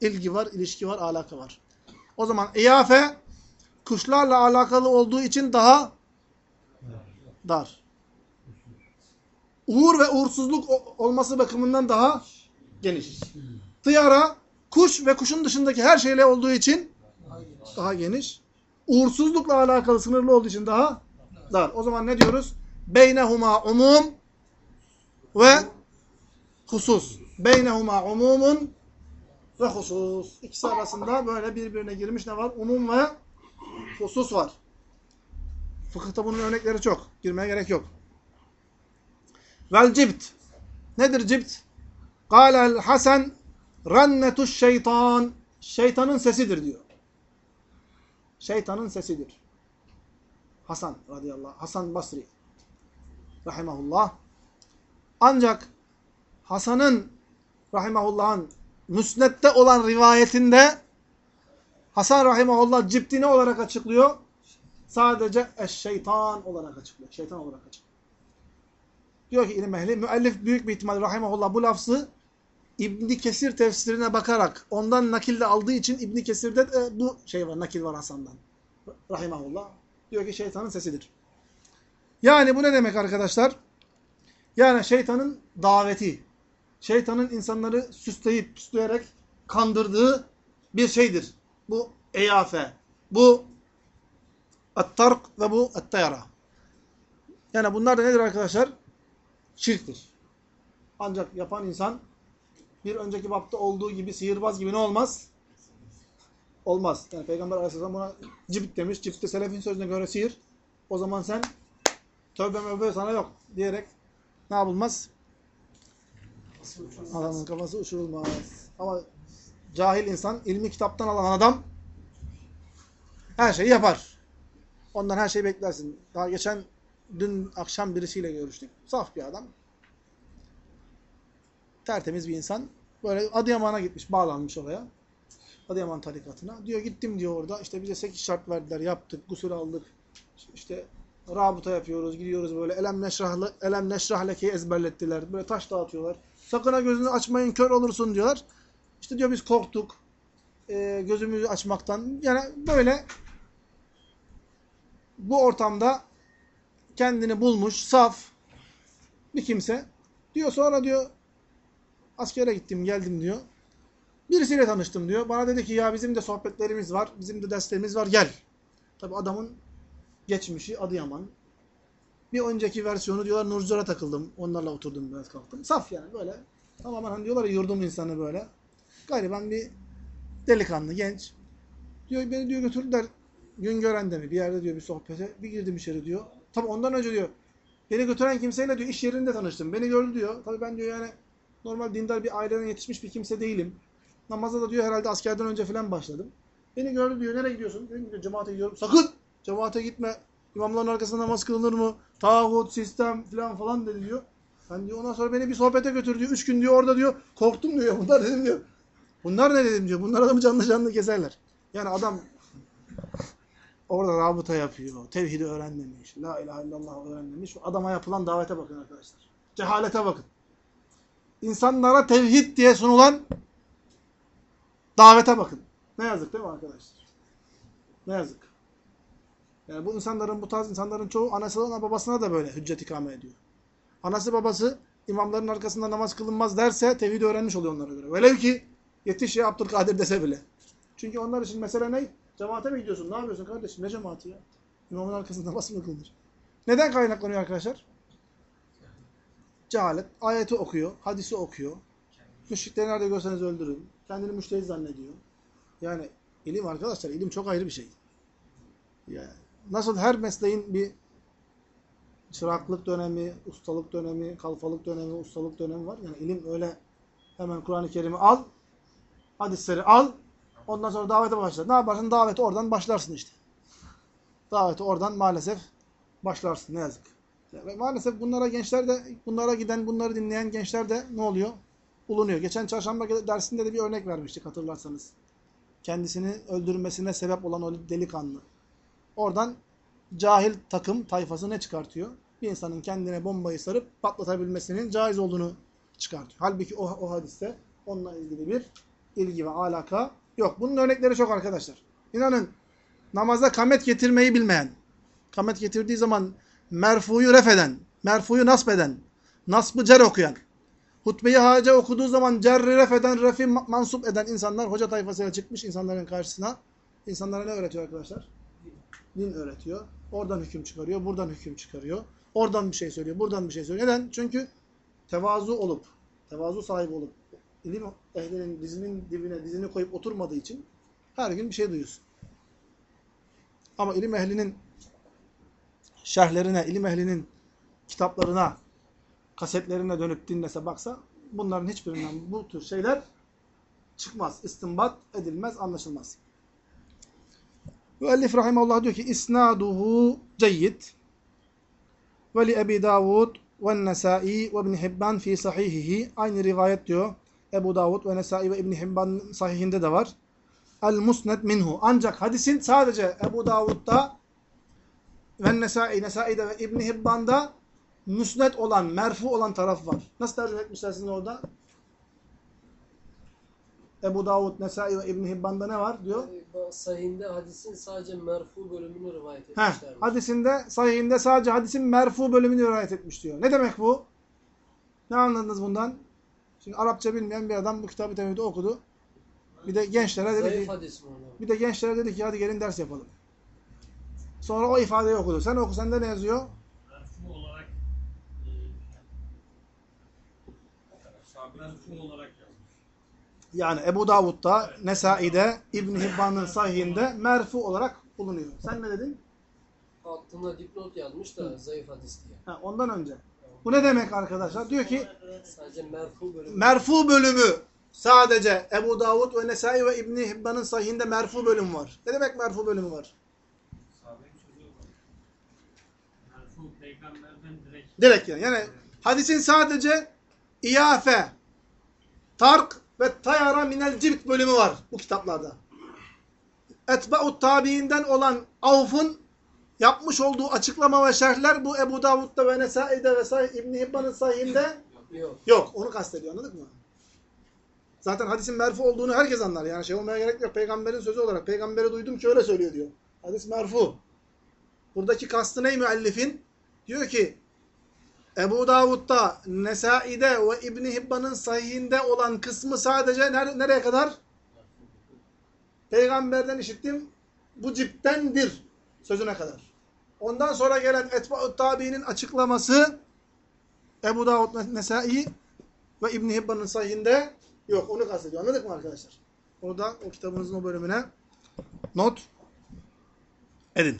ilgi var, ilişki var, alaka var. O zaman iyafe kuşlarla alakalı olduğu için daha dar. Uğur ve uğursuzluk olması bakımından daha geniş. Tıyara kuş ve kuşun dışındaki her şeyle olduğu için Daha geniş. Uğursuzlukla alakalı sınırlı olduğu için daha dar. O zaman ne diyoruz? Beynehuma umum ve husus. Beynehuma umumun ve husus. İkisi arasında böyle birbirine girmiş ne var? Umum ve husus var. Fıkıhta bunun örnekleri çok. Girmeye gerek yok. Vel cibt. Nedir cibt? Kâlel hasen rannetuş şeytan. Şeytanın sesidir diyor. Şeytanın sesidir. Hasan radıyallahu Hasan Basri rahimahullah. Ancak Hasan'ın rahimahullah'ın müsnette olan rivayetinde Hasan rahimahullah ciptini olarak açıklıyor. Sadece eş-şeytan olarak açıklıyor. Şeytan olarak açıklıyor. Diyor ki ilim ehli, müellif büyük bir ihtimal rahimahullah bu lafzı İbni Kesir tefsirine bakarak ondan nakilde aldığı için İbni Kesir'de de bu şey var, nakil var Hasan'dan. Rahimahullah. Diyor ki şeytanın sesidir. Yani bu ne demek arkadaşlar? Yani şeytanın daveti, şeytanın insanları süsleyip püsleyerek kandırdığı bir şeydir. Bu eyafe, bu at-tark ve bu at-tayara. Yani bunlar da nedir arkadaşlar? Şirktir. Ancak yapan insan bir önceki bapta olduğu gibi sihirbaz gibi ne olmaz? Olmaz. Yani Peygamber Aleyhisselam buna cibt demiş. Cibt de selefin sözüne göre sihir. O zaman sen tövbe mövbe sana yok diyerek ne yapılmaz? Adamın kafası uçurulmaz. Ama cahil insan, ilmi kitaptan alan adam her şeyi yapar. Ondan her şeyi beklersin. Daha geçen dün akşam birisiyle görüştük. Saf bir adam. Tertemiz bir insan. Böyle Adıyaman'a gitmiş, bağlanmış oraya. Adıyaman tarikatına. Diyor gittim diyor orada. İşte bize 8 şart verdiler. Yaptık, gusül aldık. İşte rabıta yapıyoruz, gidiyoruz böyle. Elem neşrah, elem neşrah lekeyi ezberlettiler. Böyle taş dağıtıyorlar. Sakın ha gözünü açmayın, kör olursun diyorlar. İşte diyor biz korktuk. Ee, gözümüzü açmaktan. Yani böyle bu ortamda kendini bulmuş, saf bir kimse. Diyor sonra diyor askere gittim, geldim diyor. Birisiyle tanıştım diyor. Bana dedi ki ya bizim de sohbetlerimiz var, bizim de derslerimiz var, gel. Tabi adamın geçmişi Adıyaman. Bir önceki versiyonu diyorlar Nurculara takıldım. Onlarla oturdum biraz kalktım. Saf yani böyle. Tamamen hani diyorlar ya yurdum insanı böyle. Gariban bir delikanlı, genç. Diyor beni diyor götürdüler Güngören'de mi bir yerde diyor bir sohbete. Bir girdim içeri diyor. Tabi ondan önce diyor beni götüren kimseyle diyor iş yerinde tanıştım. Beni gördü diyor. Tabi ben diyor yani normal dindar bir aileden yetişmiş bir kimse değilim. Namaza da diyor herhalde askerden önce falan başladım. Beni gördü diyor nereye gidiyorsun? Dedim diyor cemaate gidiyorum. Sakın cemaate gitme. İmamların arkasında namaz kılınır mı? Tağut, sistem falan falan dedi diyor. Ben diyor ondan sonra beni bir sohbete götür diyor. Üç gün diyor orada diyor. Korktum diyor. Bunlar dedim diyor. Bunlar ne dedim diyor. Bunlar adamı canlı canlı keserler. Yani adam orada rabıta yapıyor. Tevhidi öğrenmemiş. La ilahe illallah öğrenmemiş. Adama yapılan davete bakın arkadaşlar. Cehalete bakın. İnsanlara tevhid diye sunulan davete bakın. Ne yazık değil mi arkadaşlar? Ne yazık. Yani bu insanların, bu tarz insanların çoğu anasına babasına da böyle hüccet ikame ediyor. Anası babası imamların arkasında namaz kılınmaz derse tevhid öğrenmiş oluyor onlara göre. Velev ki yetiş ya Abdülkadir dese bile. Çünkü onlar için mesele ne? Cemaate mi gidiyorsun? Ne yapıyorsun kardeşim? Ne cemaati ya? İmamın arkasında namaz mı kılınır? Neden kaynaklanıyor arkadaşlar? Cehalet. Ayeti okuyor, hadisi okuyor. Müşrikleri nerede görseniz öldürün. Kendini müştehit zannediyor. Yani ilim arkadaşlar, ilim çok ayrı bir şey. Yani nasıl her mesleğin bir çıraklık dönemi, ustalık dönemi, kalfalık dönemi, ustalık dönemi var. Yani ilim öyle hemen Kur'an-ı Kerim'i al, hadisleri al, ondan sonra davete başla. Ne yaparsın? Davete oradan başlarsın işte. Davete oradan maalesef başlarsın ne yazık. Ve maalesef bunlara gençler de, bunlara giden, bunları dinleyen gençler de ne oluyor? Bulunuyor. Geçen çarşamba dersinde de bir örnek vermiştik hatırlarsanız. Kendisini öldürmesine sebep olan o delikanlı. Oradan cahil takım tayfası ne çıkartıyor? Bir insanın kendine bombayı sarıp patlatabilmesinin caiz olduğunu çıkartıyor. Halbuki o, o hadiste onunla ilgili bir ilgi ve alaka yok. Bunun örnekleri çok arkadaşlar. İnanın namaza kamet getirmeyi bilmeyen, kamet getirdiği zaman merfuyu ref eden, merfuyu nasp eden, nasbı cer okuyan, hutbeyi hace okuduğu zaman cerri ref eden, refi ma- mansup eden insanlar hoca tayfasıyla çıkmış insanların karşısına. İnsanlara ne öğretiyor arkadaşlar? Din öğretiyor. Oradan hüküm çıkarıyor, buradan hüküm çıkarıyor. Oradan bir şey söylüyor, buradan bir şey söylüyor. Neden? Çünkü tevazu olup, tevazu sahibi olup, ilim ehlinin dizinin dibine dizini koyup oturmadığı için her gün bir şey duyuyorsun. Ama ilim ehlinin şerhlerine, ilim ehlinin kitaplarına, kasetlerine dönüp dinlese baksa bunların hiçbirinden bu tür şeyler çıkmaz. İstinbat edilmez, anlaşılmaz. Müellif rahimahullah diyor ki isnaduhu ceyyid ve li Ebi Davud ve Nesai ve İbn Hibban fi sahihihi aynı rivayet diyor. Ebu Davud ve Nesai ve İbn Hibban sahihinde de var. El musned minhu. Ancak hadisin sadece Ebu Davud'da ve Nesai, Nesai'de ve İbn Hibban'da müsned olan, merfu olan taraf var. Nasıl tercüme etmişler sizin orada? Ebu Davud, Nesai ve İbn Hibban'da ne var diyor? Sahihinde hadisin sadece merfu bölümünü rivayet Heh, etmişler. hadisinde, sahihinde sadece hadisin merfu bölümünü rivayet etmiş diyor. Ne demek bu? Ne anladınız bundan? Şimdi Arapça bilmeyen bir adam bu kitabı tevhidi okudu. Bir de gençlere dedi ki, bir de gençlere dedi ki hadi gelin ders yapalım. Sonra o ifadeyi okudu. Sen oku, sende ne yazıyor? Merfu olarak merfu olarak yazmış. Yani Ebu Davud'da, Nesai'de, İbn Hibban'ın sahihinde merfu olarak bulunuyor. Sen ne dedin? Altına dipnot yazmış da zayıf hadis diye. Ha, ondan önce. Bu ne demek arkadaşlar? Diyor ki Sadece merfu bölümü. merfu bölümü sadece Ebu Davud ve Nesai ve İbn Hibban'ın sahihinde merfu bölüm var. Ne demek merfu bölümü var? Sahabenin sözü yok. Merfu peygamberden direkt yani. Yani hadisin sadece iyafe, tark ve tayara minel cibt bölümü var bu kitaplarda. Etba'ut tabiinden olan Avf'ın yapmış olduğu açıklama ve şerhler bu Ebu Davud'da ve Nesai'de ve Sahih, İbn Hibban'ın sahihinde Yok. yok. Onu kastediyor anladık mı? Zaten hadisin merfu olduğunu herkes anlar. Yani şey olmaya gerek yok. Peygamberin sözü olarak. Peygamberi duydum ki öyle söylüyor diyor. Hadis merfu. Buradaki kastı ne müellifin? Diyor ki Ebu Davud'da, Nesai'de ve İbni Hibban'ın sahihinde olan kısmı sadece ner- nereye kadar? Peygamberden işittim. Bu ciptendir sözüne kadar. Ondan sonra gelen Etba'ut Tabi'nin açıklaması Ebu Davud, Nesai ve İbni Hibban'ın sahihinde yok. Onu kastediyor. Anladık mı arkadaşlar? Onu da o kitabınızın o bölümüne not edin.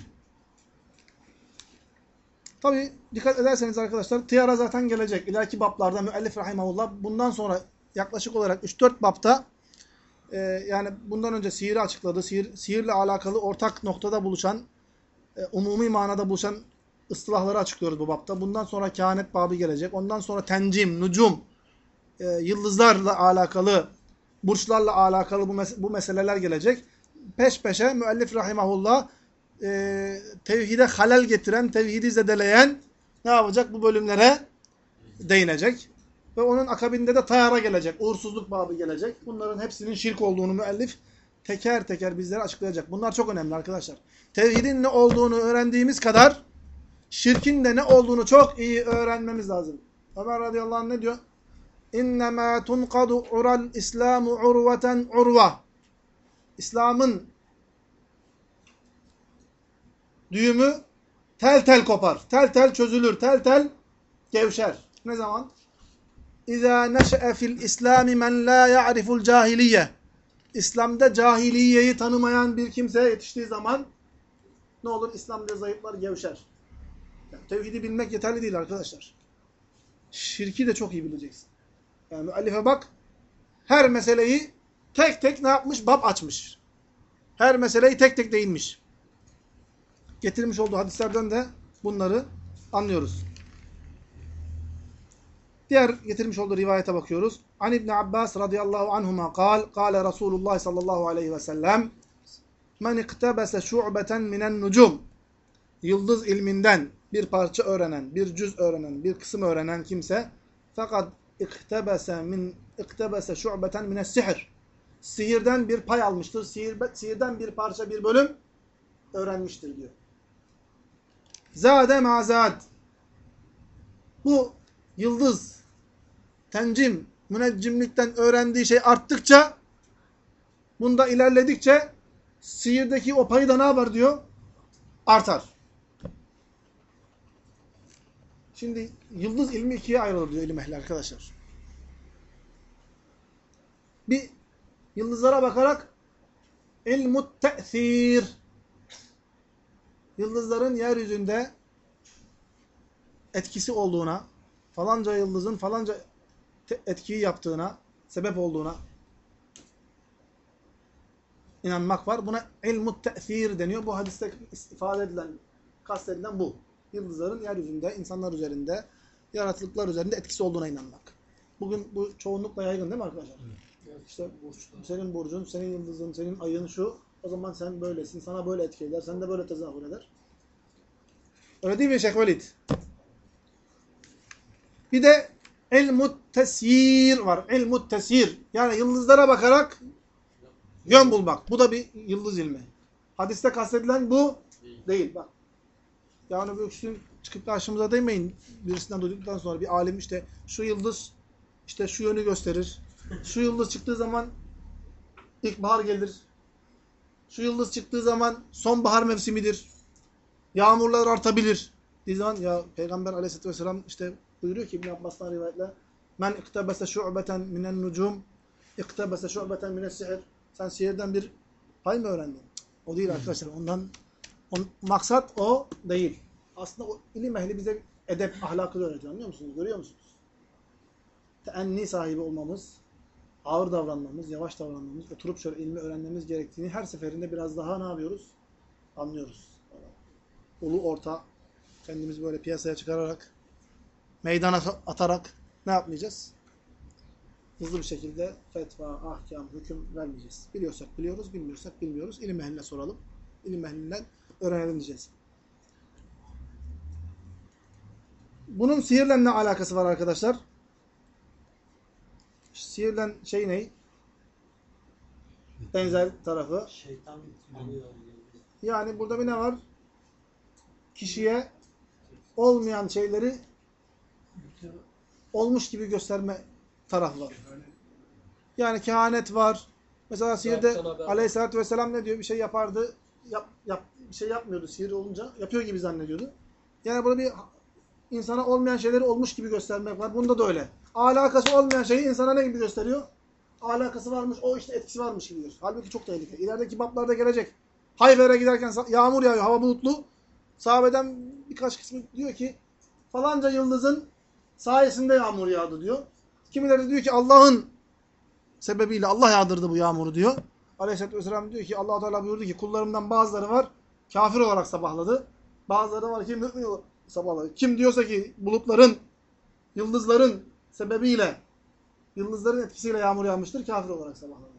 Tabi dikkat ederseniz arkadaşlar tiyara zaten gelecek. İleriki bablarda müellif rahimahullah bundan sonra yaklaşık olarak 3-4 babta e, yani bundan önce sihiri açıkladı. Sihir, sihirle alakalı ortak noktada buluşan e, umumi manada buluşan ıstılahları açıklıyoruz bu babta. Bundan sonra kehanet babı gelecek. Ondan sonra tencim, nucum, e, yıldızlarla alakalı, burçlarla alakalı bu, mes- bu meseleler gelecek. Peş peşe müellif rahimahullah e, tevhide halel getiren, tevhidi zedeleyen ne yapacak? Bu bölümlere değinecek. Ve onun akabinde de tayara gelecek. Uğursuzluk babı gelecek. Bunların hepsinin şirk olduğunu müellif teker teker bizlere açıklayacak. Bunlar çok önemli arkadaşlar. Tevhidin ne olduğunu öğrendiğimiz kadar şirkin de ne olduğunu çok iyi öğrenmemiz lazım. Ömer radıyallahu anh ne diyor? İnnemâ tunkadu ural İslamu urveten urva. İslam'ın düğümü tel tel kopar. Tel tel çözülür. Tel tel gevşer. Ne zaman? İzâ neşe'e fil İslâmi men lâ ya'riful cahiliye. İslam'da cahiliyeyi tanımayan bir kimse yetiştiği zaman ne olur? İslam'da zayıflar, gevşer. Yani tevhidi bilmek yeterli değil arkadaşlar. Şirki de çok iyi bileceksin. Yani müellife bak, her meseleyi tek tek ne yapmış? Bab açmış. Her meseleyi tek tek değinmiş. Getirmiş olduğu hadislerden de bunları anlıyoruz. Diğer getirmiş olduğu rivayete bakıyoruz. An İbn Abbas radıyallahu anhuma kal, kale Resulullah sallallahu aleyhi ve sellem Men iktebese şu'beten minen nucum Yıldız ilminden bir parça öğrenen, bir cüz öğrenen, bir kısım öğrenen kimse fakat iktebese min iktebese şu'beten mines sihr Sihirden bir pay almıştır. Sihir, sihirden bir parça, bir bölüm öğrenmiştir diyor. Zade mazad. Bu yıldız, tencim, müneccimlikten öğrendiği şey arttıkça, bunda ilerledikçe sihirdeki o payı da ne yapar diyor? Artar. Şimdi yıldız ilmi ikiye ayrılır diyor ilim ehli arkadaşlar. Bir yıldızlara bakarak ilmut te'thir yıldızların yeryüzünde etkisi olduğuna, falanca yıldızın falanca etkiyi yaptığına, sebep olduğuna inanmak var. Buna ilmut te'thir deniyor. Bu hadiste ifade edilen, kastedilen bu. Yıldızların yeryüzünde, insanlar üzerinde, yaratılıklar üzerinde etkisi olduğuna inanmak. Bugün bu çoğunlukla yaygın değil mi arkadaşlar? Evet, İşte senin burcun, senin yıldızın, senin ayın şu. O zaman sen böylesin. Sana böyle etki eder. Sen de böyle tezahür eder. Öyle değil mi Şeyh Velid? Bir de ilmut tesyir var. İlmut tesyir. Yani yıldızlara bakarak yön bulmak. Bu da bir yıldız ilmi. Hadiste kastedilen bu değil. Bak. Yani bir gün çıkıp karşımıza demeyin. Birisinden duyduktan sonra bir alim işte şu yıldız işte şu yönü gösterir. Şu yıldız çıktığı zaman ilkbahar gelir. Şu yıldız çıktığı zaman sonbahar mevsimidir. Yağmurlar artabilir. Diye zaman ya Peygamber aleyhisselatü vesselam işte buyuruyor ki İbn Abbas'tan rivayetle Men iktebese şu'beten minen nucum iktebese şu'beten minen sihir Sen sihirden bir pay mı öğrendin? O değil arkadaşlar. Ondan on, maksat o değil. Aslında o ilim ehli bize edep, ahlakı öğretiyor. Anlıyor musunuz? Görüyor musunuz? Teenni sahibi olmamız, ağır davranmamız, yavaş davranmamız, oturup şöyle ilmi öğrenmemiz gerektiğini her seferinde biraz daha ne yapıyoruz? Anlıyoruz. Ulu orta kendimizi böyle piyasaya çıkararak, meydana atarak ne yapmayacağız? Hızlı bir şekilde fetva, ahkam, hüküm vermeyeceğiz. Biliyorsak biliyoruz, bilmiyorsak bilmiyoruz. İlim ehline soralım. İlim ehlinden öğrenelim diyeceğiz. Bunun sihirle ne alakası var arkadaşlar? Sihirlen şey ne? Benzer tarafı. Şeytan. Yani burada bir ne var? Kişiye olmayan şeyleri olmuş gibi gösterme tarafı var. Yani kehanet var. Mesela sihirde aleyhissalatü vesselam ne diyor? Bir şey yapardı. Yap, yap, bir şey yapmıyordu sihir olunca. Yapıyor gibi zannediyordu. Yani burada bir insana olmayan şeyleri olmuş gibi göstermek var. Bunda da öyle. Alakası olmayan şeyi insana ne gibi gösteriyor? Alakası varmış, o işte etkisi varmış gibi gösteriyor. Halbuki çok tehlikeli. İlerideki bablarda gelecek. Hayber'e giderken yağmur yağıyor, hava bulutlu. Sahabeden birkaç kısmı diyor ki falanca yıldızın sayesinde yağmur yağdı diyor. Kimileri diyor ki Allah'ın sebebiyle Allah yağdırdı bu yağmuru diyor. Aleyhisselatü Vesselam diyor ki allah Teala buyurdu ki kullarımdan bazıları var kafir olarak sabahladı. Bazıları var ki mümin olarak sabahladı. Kim diyorsa ki bulutların, yıldızların sebebiyle, yıldızların etkisiyle yağmur yağmıştır kafir olarak sabahladı.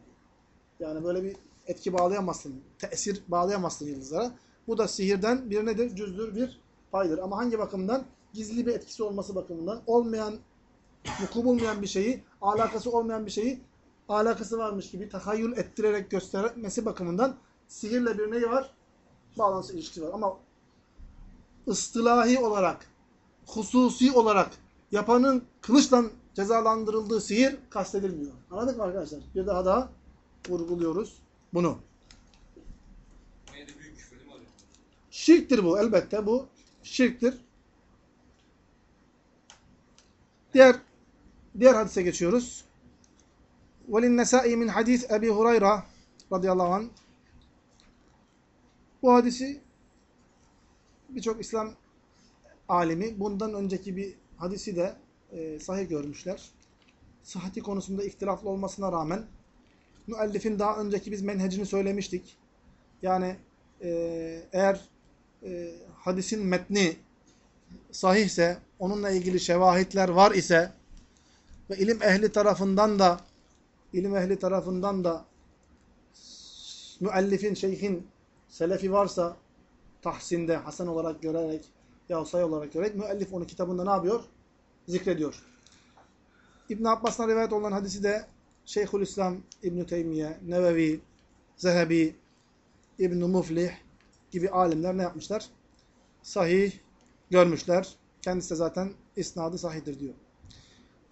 Yani böyle bir etki bağlayamazsın, tesir bağlayamazsın yıldızlara. Bu da sihirden bir nedir? Cüzdür, bir paydır. Ama hangi bakımdan? Gizli bir etkisi olması bakımından olmayan, vuku bulmayan bir şeyi, alakası olmayan bir şeyi alakası varmış gibi tahayyül ettirerek göstermesi bakımından sihirle bir neyi var? Bağlantısı ilişkisi var. Ama ıstılahi olarak, hususi olarak yapanın kılıçla cezalandırıldığı sihir kastedilmiyor. Anladık mı arkadaşlar? Bir daha daha vurguluyoruz bunu. Yine de büyük küfür değil mi hocam? Şirktir bu elbette bu şirktir. Diğer diğer hadise geçiyoruz. وَلِلنَّسَائِ min hadis Ebi Hurayra radıyallahu anh. Bu hadisi birçok İslam alimi bundan önceki bir hadisi de e, sahih görmüşler. Sıhhati konusunda ihtilaflı olmasına rağmen müellifin daha önceki biz menhecini söylemiştik. Yani e, eğer e, hadisin metni sahihse, onunla ilgili şevahitler var ise ve ilim ehli tarafından da ilim ehli tarafından da müellifin, şeyhin selefi varsa tahsinde, hasen olarak görerek ya say olarak görerek müellif onu kitabında ne yapıyor? Zikrediyor. İbn Abbas'tan rivayet olan hadisi de Şeyhülislam İbn Teymiye, Nevevi, Zehebi, İbn Muflih gibi alimler ne yapmışlar? Sahih görmüşler. Kendisi de zaten isnadı sahihdir diyor.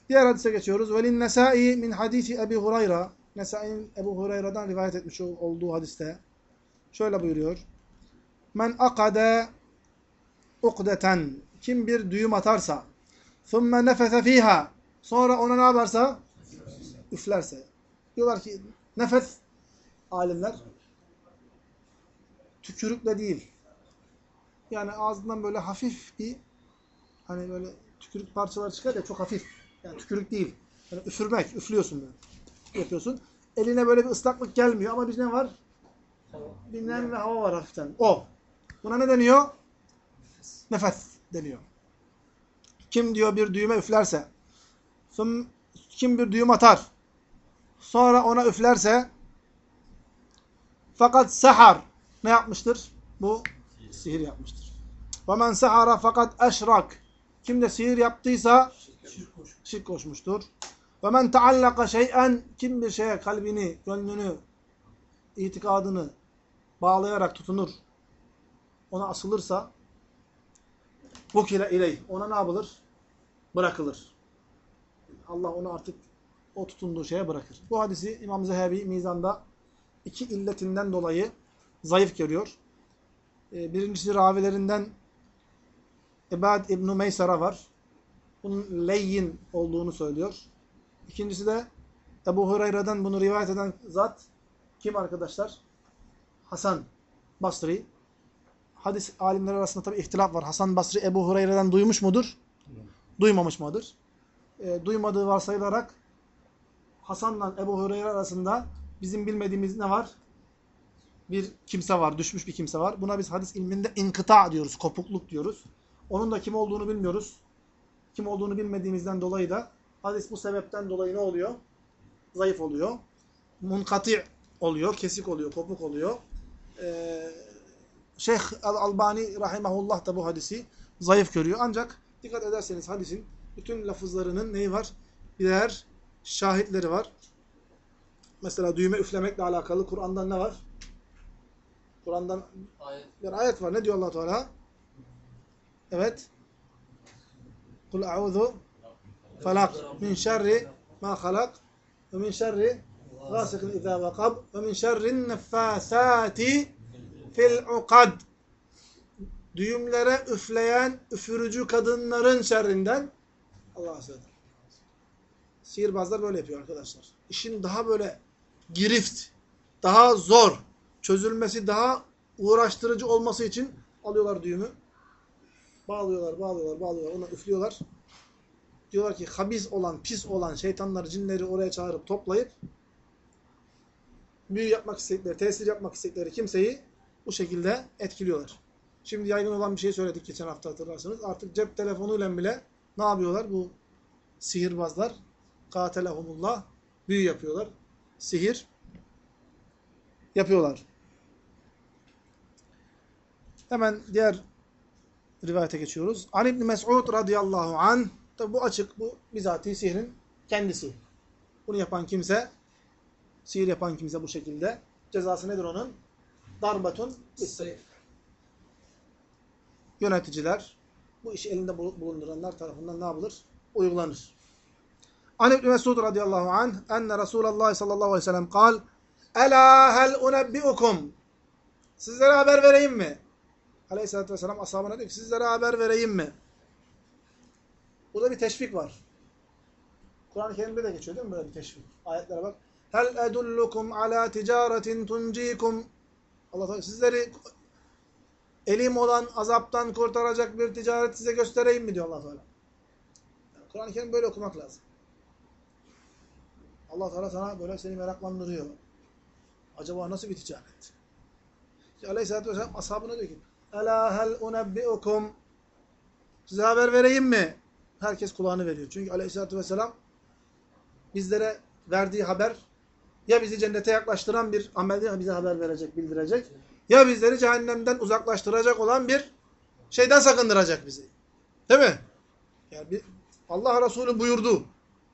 Diğer hadise geçiyoruz. Velin Nesai min hadisi Ebi Hurayra. Nesai'nin Ebu Hurayra'dan rivayet etmiş olduğu hadiste şöyle buyuruyor. Men akade ukdeten kim bir düğüm atarsa thumme nefese fiha sonra ona ne yaparsa üflerse. Diyorlar ki nefes alimler tükürükle değil. Yani ağzından böyle hafif bir hani böyle tükürük parçaları çıkar ya çok hafif. Yani tükürük değil. Yani üfürmek, üflüyorsun böyle. Yapıyorsun. Eline böyle bir ıslaklık gelmiyor ama bir ne var? Bir nem ve hava var hafiften. O. Buna ne deniyor? Nefes deniyor. Kim diyor bir düğme üflerse, kim bir düğüm atar, sonra ona üflerse, fakat sehar ne yapmıştır? Bu sihir yapmıştır. وَمَنْ سَحَرَ fakat eşrak. Kim de sihir yaptıysa şirk koşmuştur. وَمَنْ تَعَلَّقَ شَيْئًا Kim bir şeye kalbini, gönlünü, itikadını bağlayarak tutunur, ona asılırsa vukile ileyh. Ona ne yapılır? Bırakılır. Allah onu artık o tutunduğu şeye bırakır. Bu hadisi İmam Zehebi Mizan'da iki illetinden dolayı zayıf görüyor. Birincisi ravilerinden Ebad İbn-i Meysara var. Bunun leyyin olduğunu söylüyor. İkincisi de Ebu Hureyre'den bunu rivayet eden zat kim arkadaşlar? Hasan Basri. Hadis alimleri arasında tabi ihtilaf var. Hasan Basri Ebu Hureyre'den duymuş mudur? Duymamış mıdır? E, duymadığı varsayılarak Hasan'la Ebu Hureyre arasında bizim bilmediğimiz ne var? Bir kimse var, düşmüş bir kimse var. Buna biz hadis ilminde inkıta diyoruz, kopukluk diyoruz. Onun da kim olduğunu bilmiyoruz. Kim olduğunu bilmediğimizden dolayı da hadis bu sebepten dolayı ne oluyor? Zayıf oluyor. Munkati oluyor, kesik oluyor, kopuk oluyor. Ee, Şeyh Al-Albani rahimahullah da bu hadisi zayıf görüyor. Ancak dikkat ederseniz hadisin bütün lafızlarının neyi var? Birer şahitleri var. Mesela düğme üflemekle alakalı Kur'an'dan ne var? Kur'an'dan bir ayet var. Ne diyor allah Teala? Evet. Kul a'udhu falak min şerri ma halak ve min şerri gasikin izâ vakab ve min şerrin neffâsâti fil ukad. Düğümlere üfleyen üfürücü kadınların şerrinden Allah'a sığınır. Sihirbazlar böyle yapıyor arkadaşlar. İşin daha böyle girift, daha zor, çözülmesi daha uğraştırıcı olması için alıyorlar düğümü. Bağlıyorlar, bağlıyorlar, bağlıyorlar. Ona üflüyorlar. Diyorlar ki habis olan, pis olan şeytanları, cinleri oraya çağırıp toplayıp büyü yapmak istedikleri, tesir yapmak istedikleri kimseyi bu şekilde etkiliyorlar. Şimdi yaygın olan bir şey söyledik geçen hafta hatırlarsanız. Artık cep telefonuyla bile ne yapıyorlar bu sihirbazlar? Katelehumullah büyü yapıyorlar. Sihir yapıyorlar. Hemen diğer rivayete geçiyoruz. An İbni Mes'ud radıyallahu an. Tabi bu açık, bu bizatihi sihrin kendisi. Bunu yapan kimse Sihir yapan kimse bu şekilde. Cezası nedir onun? Darbatun Sayı. yöneticiler, bu işi elinde bul- bulunduranlar tarafından ne yapılır? Uygulanır. An İbn Mesud radıyallahu anh enne Resulullah sallallahu aleyhi ve sellem kal Ela hel unebbiukum Sizlere haber vereyim mi? Aleyhisselatü vesselam ashabına diyor ki sizlere haber vereyim mi? Burada bir teşvik var. Kur'an-ı Kerim'de de geçiyor değil mi böyle bir teşvik? Ayetlere bak. Hel edullukum ala ticaretin tuncikum Allah sizleri elim olan azaptan kurtaracak bir ticaret size göstereyim mi diyor Allah Teala. Yani Kur'an-ı Kerim böyle okumak lazım. Allah Teala sana böyle seni meraklandırıyor. Acaba nasıl bir ticaret? İşte Aleyhisselatü Vesselam ashabına diyor ki Ela hel unebbiukum Size haber vereyim mi? Herkes kulağını veriyor. Çünkü Aleyhisselatü Vesselam bizlere verdiği haber ya bizi cennete yaklaştıran bir amel ya bize haber verecek, bildirecek ya bizleri cehennemden uzaklaştıracak olan bir şeyden sakındıracak bizi. Değil mi? Yani bir, Allah Resulü buyurdu.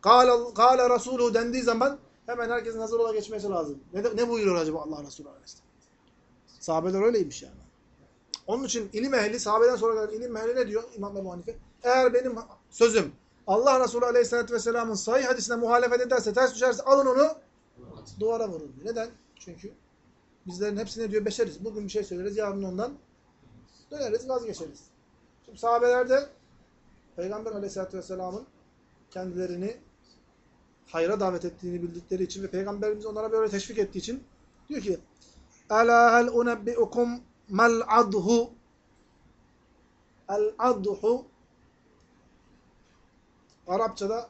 Kâle, kâle Resulü dendiği zaman hemen herkesin hazır ola geçmesi lazım. Ne, ne buyuruyor acaba Allah Resulü Aleyhisselam? Sahabeler öyleymiş yani. Onun için ilim ehli, sahabeden sonra gelen ilim ehli ne diyor İmam Ebu Hanife? Eğer benim sözüm Allah Resulü Aleyhisselatü Vesselam'ın sahih hadisine muhalefet ederse, ters düşerse alın onu duvara vurun. diyor. Neden? Çünkü bizlerin hepsi ne diyor? Beşeriz. Bugün bir şey söyleriz, yarın ondan döneriz, vazgeçeriz. Şimdi sahabelerde Peygamber Aleyhisselatü Vesselam'ın kendilerini hayra davet ettiğini bildikleri için ve Peygamberimiz onlara böyle teşvik ettiği için diyor ki Ela hel unebbiukum mel adhu El adhu Arapçada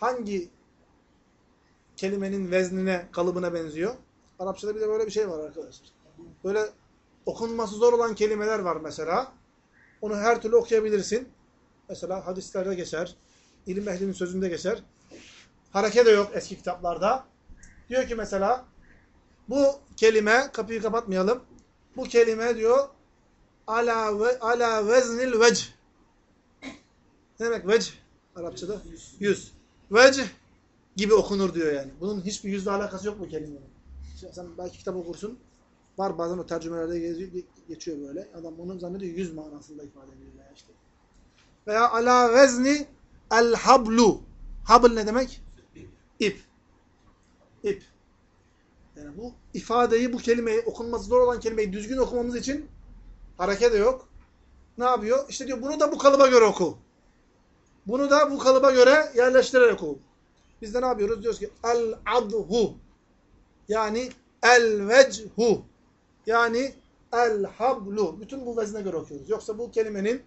hangi kelimenin veznine, kalıbına benziyor? Arapçada bir de böyle bir şey var arkadaşlar. Böyle okunması zor olan kelimeler var mesela. Onu her türlü okuyabilirsin. Mesela hadislerde geçer. ilim ehlinin sözünde geçer. Hareke de yok eski kitaplarda. Diyor ki mesela bu kelime, kapıyı kapatmayalım. Bu kelime diyor ala, ve, ala veznil vech. Ne demek vech Arapçada? Yüz. Vech gibi okunur diyor yani. Bunun hiçbir yüzle alakası yok bu kelimenin. Sen belki kitap okursun. Var bazen o tercümelerde geziyor- geçiyor böyle. Adam onu zannediyor yüz manasında ifade ediyor veya işte. Veya ala vezni el hablu. Habl ne demek? İp. İp. Yani bu ifadeyi, bu kelimeyi, okunması zor olan kelimeyi düzgün okumamız için hareket de yok. Ne yapıyor? İşte diyor bunu da bu kalıba göre oku. Bunu da bu kalıba göre yerleştirerek oku. Biz de ne yapıyoruz? Diyoruz ki el adhu yani el vechu yani el hablu. Bütün bu vezne göre okuyoruz. Yoksa bu kelimenin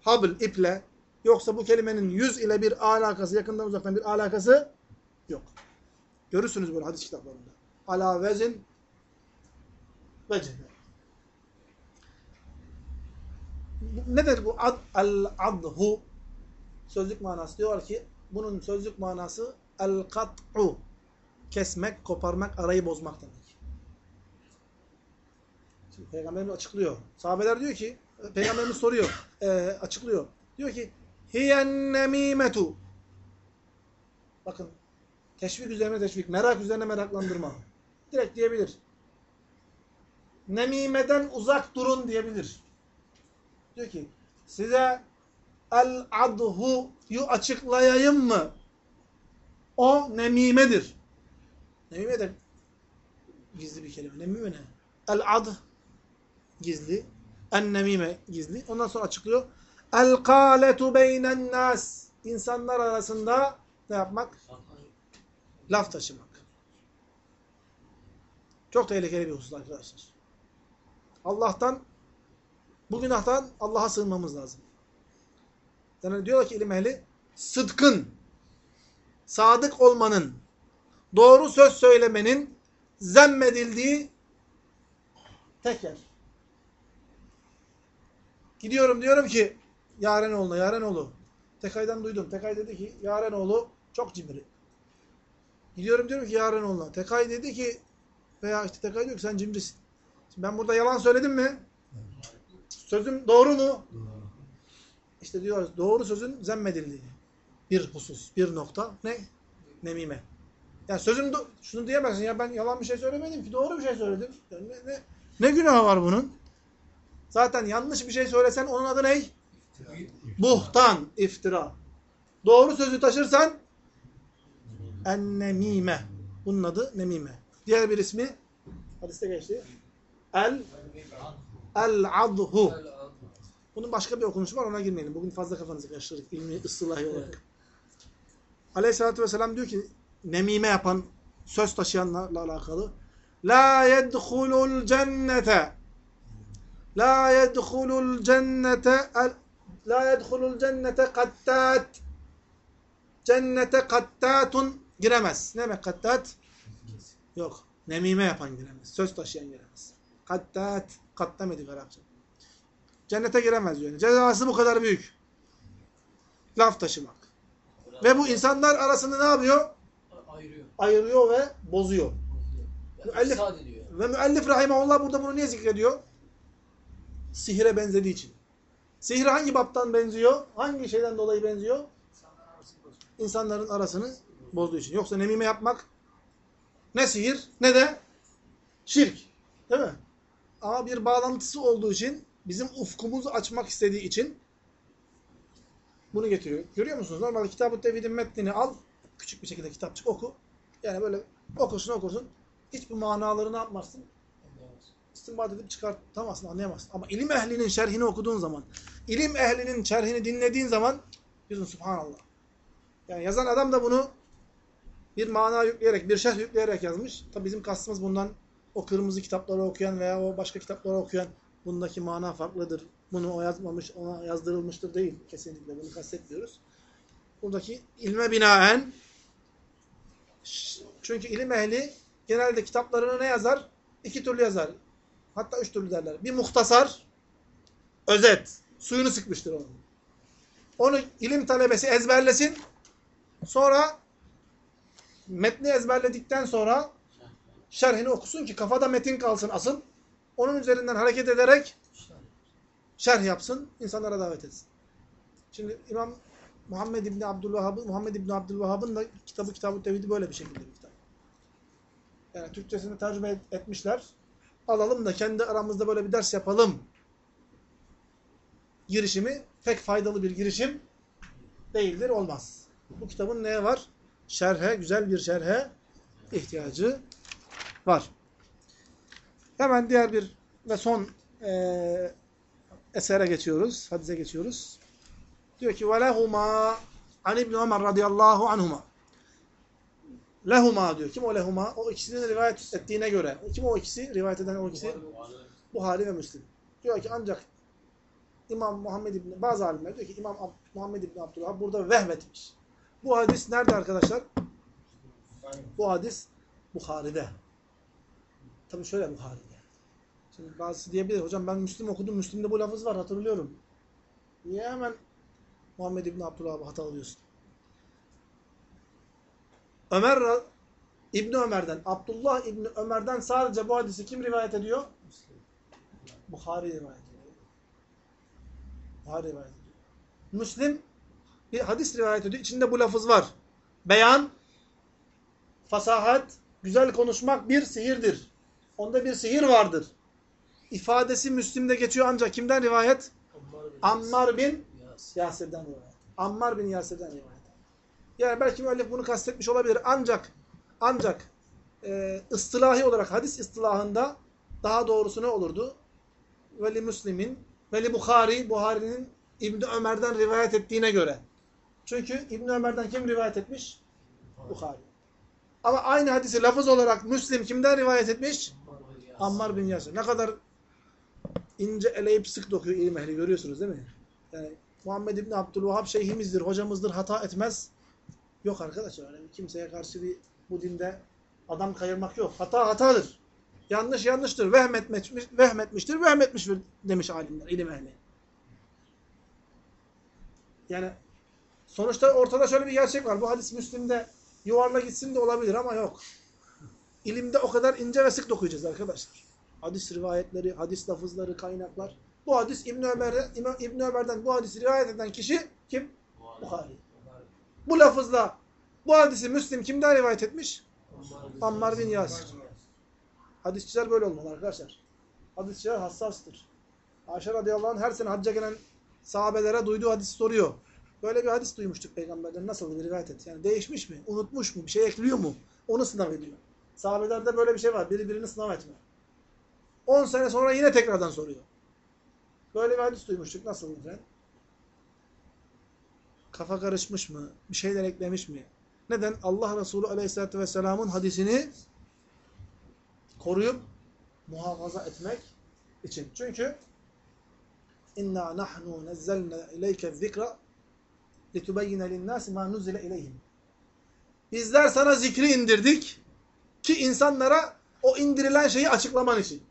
habl iple yoksa bu kelimenin yüz ile bir alakası, yakından uzaktan bir alakası yok. Görürsünüz böyle hadis kitaplarında. Ala vezin vecih. Bu- Nedir bu ad, el adhu? Sözlük manası diyorlar ki bunun sözlük manası el kat'u. Kesmek, koparmak, arayı bozmak demek. Şimdi Peygamberimiz açıklıyor. Sahabeler diyor ki, Peygamberimiz soruyor, e, açıklıyor. Diyor ki, hiyen nemimetu. Bakın, teşvik üzerine teşvik, merak üzerine meraklandırma. Direkt diyebilir. Nemimeden uzak durun diyebilir. Diyor ki, size el adhu'yu açıklayayım mı? O nemimedir. Nemime de gizli bir kelime. Nemime ne? El ad gizli. En nemime gizli. Ondan sonra açıklıyor. El kâletu beynen nas. İnsanlar arasında ne yapmak? Laf taşımak. Çok tehlikeli bir husus arkadaşlar. Allah'tan bu günahtan Allah'a sığınmamız lazım. Yani diyorlar ki ilim ehli sıdkın, sadık olmanın, doğru söz söylemenin zemmedildiği tek yer. Gidiyorum diyorum ki Yarenoğlu'na, Yarenoğlu. Tekay'dan duydum. Tekay dedi ki Yarenoğlu çok cimri. Gidiyorum diyorum ki Yarenoğlu'na. Tekay dedi ki veya işte Tekay diyor ki sen cimrisin. Şimdi ben burada yalan söyledim mi? Sözüm doğru mu? İşte diyoruz doğru sözün zemmedildiği bir husus, bir nokta. Ne? Nemime. Yani sözüm şunu diyemezsin ya ben yalan bir şey söylemedim ki doğru bir şey söyledim. Yani ne, ne, ne günahı var bunun? Zaten yanlış bir şey söylesen onun adı ne? Buhtan, iftira. Doğru sözü taşırsan ennemime. Bunun adı nemime. Diğer bir ismi hadiste geçti. El. El adı. Bunun başka bir okunuşu var ona girmeyelim. Bugün fazla kafanızı karıştırdık ilmi ıslahi olarak. Aleyhisselatü Vesselam diyor ki nemime yapan, söz taşıyanlarla alakalı La yedhulul cennete La yedhulul cennete La yedhulul cennete kattat Cennete kattatun giremez. Ne demek kattat? Yok. Nemime yapan giremez. Söz taşıyan giremez. Kattat. Kat demedik Arapça. Cennete giremez. Yani. Cezası bu kadar büyük. Laf taşımak. Ve bu insanlar arasında ne yapıyor? Ayırıyor. Ayırıyor ve bozuyor. Müellif-. Ve müellif rahimahullah burada bunu niye zikrediyor? Sihire benzediği için. Sihir hangi baptan benziyor? Hangi şeyden dolayı benziyor? İnsanların arasını bozduğu için. Yoksa nemime yapmak ne sihir ne de şirk. Değil mi? Ama bir bağlantısı olduğu için bizim ufkumuzu açmak istediği için bunu getiriyor. Görüyor musunuz? Normalde Kitab-ı Tevhid'in metnini al. Küçük bir şekilde kitapçık oku. Yani böyle okursun okursun. Hiçbir manaları ne yapmazsın? istinbat edip çıkartamazsın, anlayamazsın. Ama ilim ehlinin şerhini okuduğun zaman, ilim ehlinin şerhini dinlediğin zaman diyorsun subhanallah. Yani yazan adam da bunu bir mana yükleyerek, bir şerh yükleyerek yazmış. Tabi bizim kastımız bundan o kırmızı kitapları okuyan veya o başka kitapları okuyan bundaki mana farklıdır. Bunu o yazmamış, ona yazdırılmıştır değil. Kesinlikle bunu kastetmiyoruz. Buradaki ilme binaen çünkü ilim ehli genelde kitaplarını ne yazar? İki türlü yazar. Hatta üç türlü derler. Bir muhtasar, özet. Suyunu sıkmıştır onun. Onu ilim talebesi ezberlesin. Sonra metni ezberledikten sonra şerhini okusun ki kafada metin kalsın asıl. Onun üzerinden hareket ederek şerh yapsın, insanlara davet etsin. Şimdi İmam Muhammed İbni Abdülvahhab'ın Muhammed İbni Abdülvahhab'ın da kitabı Kitab-ı Tevhidi böyle bir şekilde bir kitap. Yani Türkçesini tercüme et- etmişler. Alalım da kendi aramızda böyle bir ders yapalım. Girişimi pek faydalı bir girişim değildir, olmaz. Bu kitabın neye var? Şerhe, güzel bir şerhe ihtiyacı var. Hemen diğer bir ve son eee, esere geçiyoruz, hadise geçiyoruz. Diyor ki وَلَهُمَا عَنْ İbni Ömer radıyallahu anhuma. Lehuma diyor. Kim o lehuma? O ikisinin rivayet ettiğine göre. Kim o ikisi? Rivayet eden o ikisi? Buhari ve Müslim. Diyor ki ancak İmam Muhammed İbni, bazı alimler diyor ki İmam Ab- Muhammed İbni Abdülhab burada vehmetmiş. Bu hadis nerede arkadaşlar? Bu hadis Bukhari'de. Tabii şöyle Bukhari'de. Şimdi bazısı diyebilir, hocam ben Müslim okudum, Müslim'de bu lafız var hatırlıyorum. Niye hemen Muhammed İbni Abdülhab'ı hata alıyorsun? Ömer İbni Ömer'den, Abdullah İbni Ömer'den sadece bu hadisi kim rivayet ediyor? Bukhari rivayet ediyor. Bukhari rivayet ediyor. Müslim bir hadis rivayet ediyor. İçinde bu lafız var. Beyan, fasahat, güzel konuşmak bir sihirdir. Onda bir sihir vardır. İfadesi Müslim'de geçiyor ancak kimden rivayet? Ammar bin Yas. Yasir'den rivayet. Ammar bin Yasir'den rivayet. Yani belki müellif bunu kastetmiş olabilir. Ancak ancak e, ıstılahi olarak hadis ıstılahında daha doğrusu ne olurdu? Veli Müslim'in, Veli Bukhari, Buhari'nin İbni Ömer'den rivayet ettiğine göre. Çünkü İbni Ömer'den kim rivayet etmiş? Bukhari. Ama aynı hadisi lafız olarak Müslim kimden rivayet etmiş? Ammar bin Yasir. Ne kadar ince eleyip sık dokuyor ilim ehli görüyorsunuz değil mi? Yani Muhammed İbni Abdülvahhab şeyhimizdir, hocamızdır, hata etmez. Yok arkadaşlar öyle kimseye karşı bir bu dinde adam kayırmak yok. Hata hatadır. Yanlış yanlıştır. Vehmetmiş, vehmetmiştir, vehmetmiştir demiş alimler, ilim ehli. Yani sonuçta ortada şöyle bir gerçek var. Bu hadis Müslim'de yuvarla gitsin de olabilir ama yok. İlimde o kadar ince ve sık dokuyacağız arkadaşlar. Hadis rivayetleri, hadis lafızları, kaynaklar. Bu hadis İbn Ömer'den İbn Ömer'den bu hadisi rivayet eden kişi kim? Bukhari. Bu lafızla bu hadisi Müslim kimden rivayet etmiş? Ammar bin Yasir. Hadisçiler böyle olmalı arkadaşlar. Hadisçiler hassastır. Ayşe radıyallahu anh her sene hacca gelen sahabelere duyduğu hadis soruyor. Böyle bir hadis duymuştuk peygamberden. Nasıl bir rivayet et? Yani değişmiş mi? Unutmuş mu? Bir şey ekliyor mu? Onu sınav ediyor. Sahabelerde böyle bir şey var. Biri birini sınav etme. 10 sene sonra yine tekrardan soruyor. Böyle bir hadis duymuştuk. Nasıl efendim? Kafa karışmış mı? Bir şeyler eklemiş mi? Neden? Allah Resulü Aleyhisselatü Vesselam'ın hadisini koruyup muhafaza etmek için. Çünkü inna nahnu nazzalna ileyke zikra litubeyyine linnâsi mâ nuzile ileyhim. Bizler sana zikri indirdik ki insanlara o indirilen şeyi açıklaman için.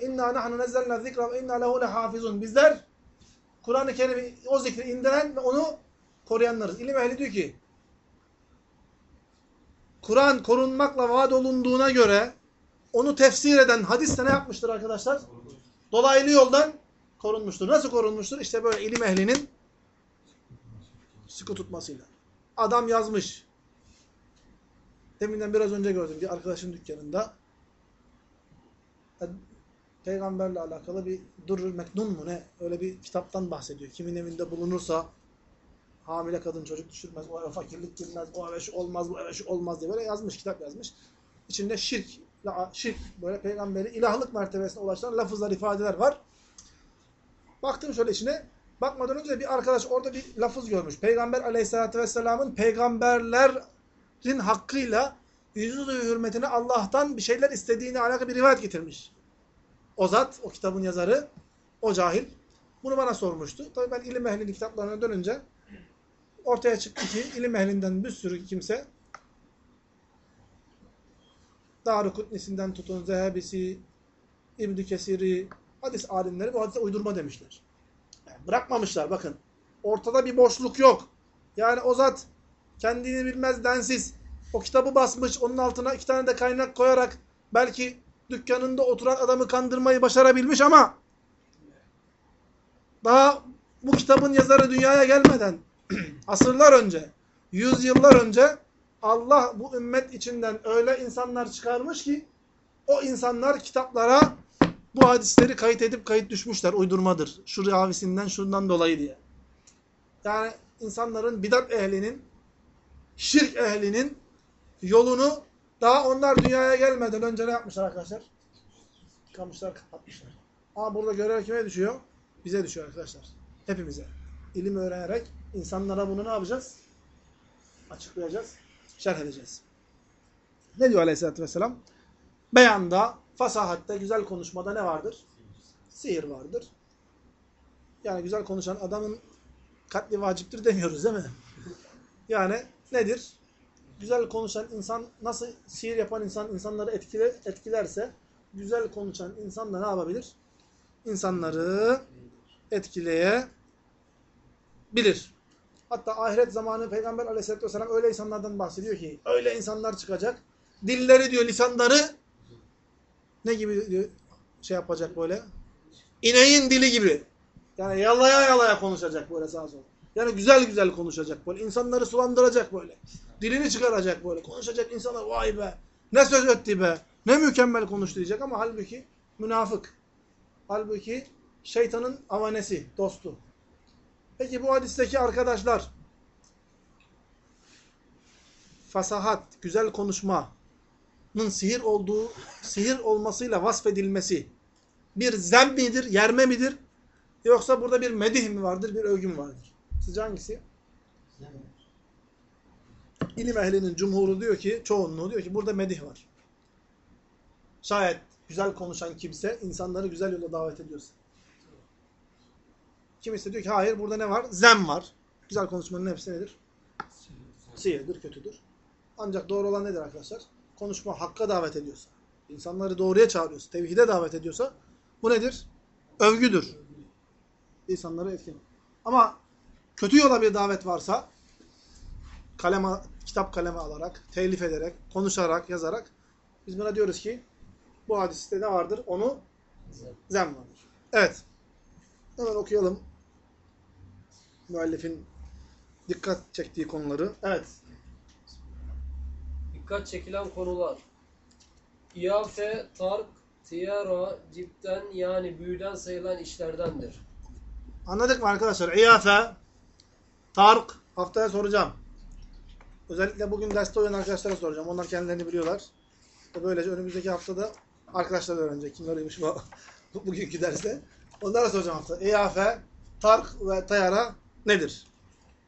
İnna nahnu nazzalna zikra ve inna lehu lehafizun. Bizler Kur'an-ı Kerim'i o zikri indiren ve onu koruyanlarız. İlim ehli diyor ki Kur'an korunmakla vaat olunduğuna göre onu tefsir eden hadis ne yapmıştır arkadaşlar? Dolaylı yoldan korunmuştur. Nasıl korunmuştur? İşte böyle ilim ehlinin sıkı tutmasıyla. Adam yazmış. Deminden biraz önce gördüm bir arkadaşın dükkanında. Peygamberle alakalı bir Durrul Meknun mu ne? Öyle bir kitaptan bahsediyor. Kimin evinde bulunursa hamile kadın çocuk düşürmez, o eve fakirlik girmez, o eve şu olmaz, bu eve şu olmaz diye böyle yazmış, kitap yazmış. İçinde şirk, şirk böyle peygamberi ilahlık mertebesine ulaştıran lafızlar, ifadeler var. Baktım şöyle içine, bakmadan önce bir arkadaş orada bir lafız görmüş. Peygamber aleyhissalatü vesselamın peygamberlerin hakkıyla yüzü hürmetine Allah'tan bir şeyler istediğine alakalı bir rivayet getirmiş. O zat, o kitabın yazarı, o cahil. Bunu bana sormuştu. Tabii ben ilim ehlinin kitaplarına dönünce ortaya çıktı ki ilim ehlinden bir sürü kimse Dar-ı Kutnisi'nden tutun Zehebisi, İbn-i Kesir'i, hadis alimleri bu hadise uydurma demişler. Yani bırakmamışlar bakın. Ortada bir boşluk yok. Yani o zat kendini bilmez densiz. O kitabı basmış, onun altına iki tane de kaynak koyarak belki dükkanında oturan adamı kandırmayı başarabilmiş ama daha bu kitabın yazarı dünyaya gelmeden asırlar önce, yüzyıllar önce Allah bu ümmet içinden öyle insanlar çıkarmış ki o insanlar kitaplara bu hadisleri kayıt edip kayıt düşmüşler. Uydurmadır. Şu ravisinden şundan dolayı diye. Yani insanların bidat ehlinin, şirk ehlinin yolunu daha onlar dünyaya gelmeden önce ne yapmışlar arkadaşlar? Yıkamışlar, kapatmışlar. Ama burada görev kime düşüyor? Bize düşüyor arkadaşlar. Hepimize. İlim öğrenerek insanlara bunu ne yapacağız? Açıklayacağız, şerh edeceğiz. Ne diyor aleyhissalatü vesselam? Beyanda, fasahatte, güzel konuşmada ne vardır? Sihir vardır. Yani güzel konuşan adamın katli vaciptir demiyoruz değil mi? Yani nedir? Güzel konuşan insan nasıl sihir yapan insan insanları etkile, etkilerse güzel konuşan insan da ne yapabilir? İnsanları etkileyebilir. Hatta ahiret zamanı Peygamber aleyhissalatü vesselam öyle insanlardan bahsediyor ki öyle insanlar çıkacak. Dilleri diyor lisanları ne gibi diyor, şey yapacak böyle? İneğin dili gibi. Yani yalaya yalaya konuşacak böyle sağa sola. Yani güzel güzel konuşacak böyle. İnsanları sulandıracak böyle. Dilini çıkaracak böyle. Konuşacak insanlar vay be. Ne söz etti be. Ne mükemmel konuştu diyecek ama halbuki münafık. Halbuki şeytanın avanesi, dostu. Peki bu hadisteki arkadaşlar fasahat, güzel konuşmanın sihir olduğu, sihir olmasıyla vasfedilmesi bir zem midir, yerme midir? Yoksa burada bir medih mi vardır, bir övgü mü vardır? Sizce hangisi? İlim ehlinin cumhuru diyor ki, çoğunluğu diyor ki burada medih var. Şayet güzel konuşan kimse insanları güzel yola davet ediyorsa. Kimisi diyor ki hayır burada ne var? Zem var. Güzel konuşmanın hepsi nedir? Sihirdir, kötüdür. Ancak doğru olan nedir arkadaşlar? Konuşma hakka davet ediyorsa, insanları doğruya çağırıyorsa, tevhide davet ediyorsa bu nedir? Övgüdür. İnsanları etkin. Ama kötü yola bir davet varsa kaleme, kitap kaleme alarak, telif ederek, konuşarak, yazarak biz buna diyoruz ki bu hadiste ne vardır? Onu zem vardır. Evet. Hemen okuyalım. Müellifin dikkat çektiği konuları. Evet. dikkat çekilen konular. İyafe, tark, tiyara, cipten yani büyüden sayılan işlerdendir. Anladık mı arkadaşlar? İyafe, tark. Haftaya soracağım. Özellikle bugün derste olan arkadaşlara soracağım. Onlar kendilerini biliyorlar. Ve böylece önümüzdeki haftada arkadaşlar da öğrenecek. Kim öyleymiş bu bugünkü derste. Onlara soracağım hafta. İyafe, tark ve tayara nedir?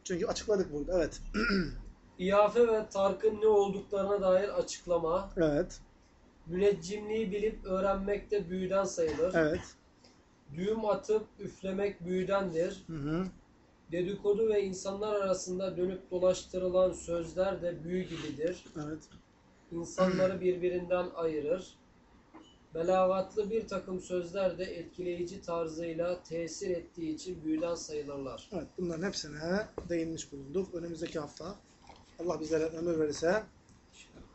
Çünkü açıkladık burada. Evet. İyafe ve tarkın ne olduklarına dair açıklama. Evet. Müneccimliği bilip öğrenmek de büyüden sayılır. Evet. Düğüm atıp üflemek büyüdendir. Hı hı. Dedikodu ve insanlar arasında dönüp dolaştırılan sözler de büyü gibidir. Evet. İnsanları birbirinden ayırır. Belagatlı bir takım sözler de etkileyici tarzıyla tesir ettiği için büyüden sayılırlar. Evet. Bunların hepsine değinmiş bulunduk. Önümüzdeki hafta Allah bizlere ömür verirse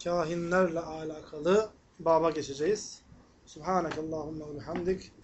kahinlerle alakalı baba geçeceğiz. Subhaneke Allahumma ve bihamdik.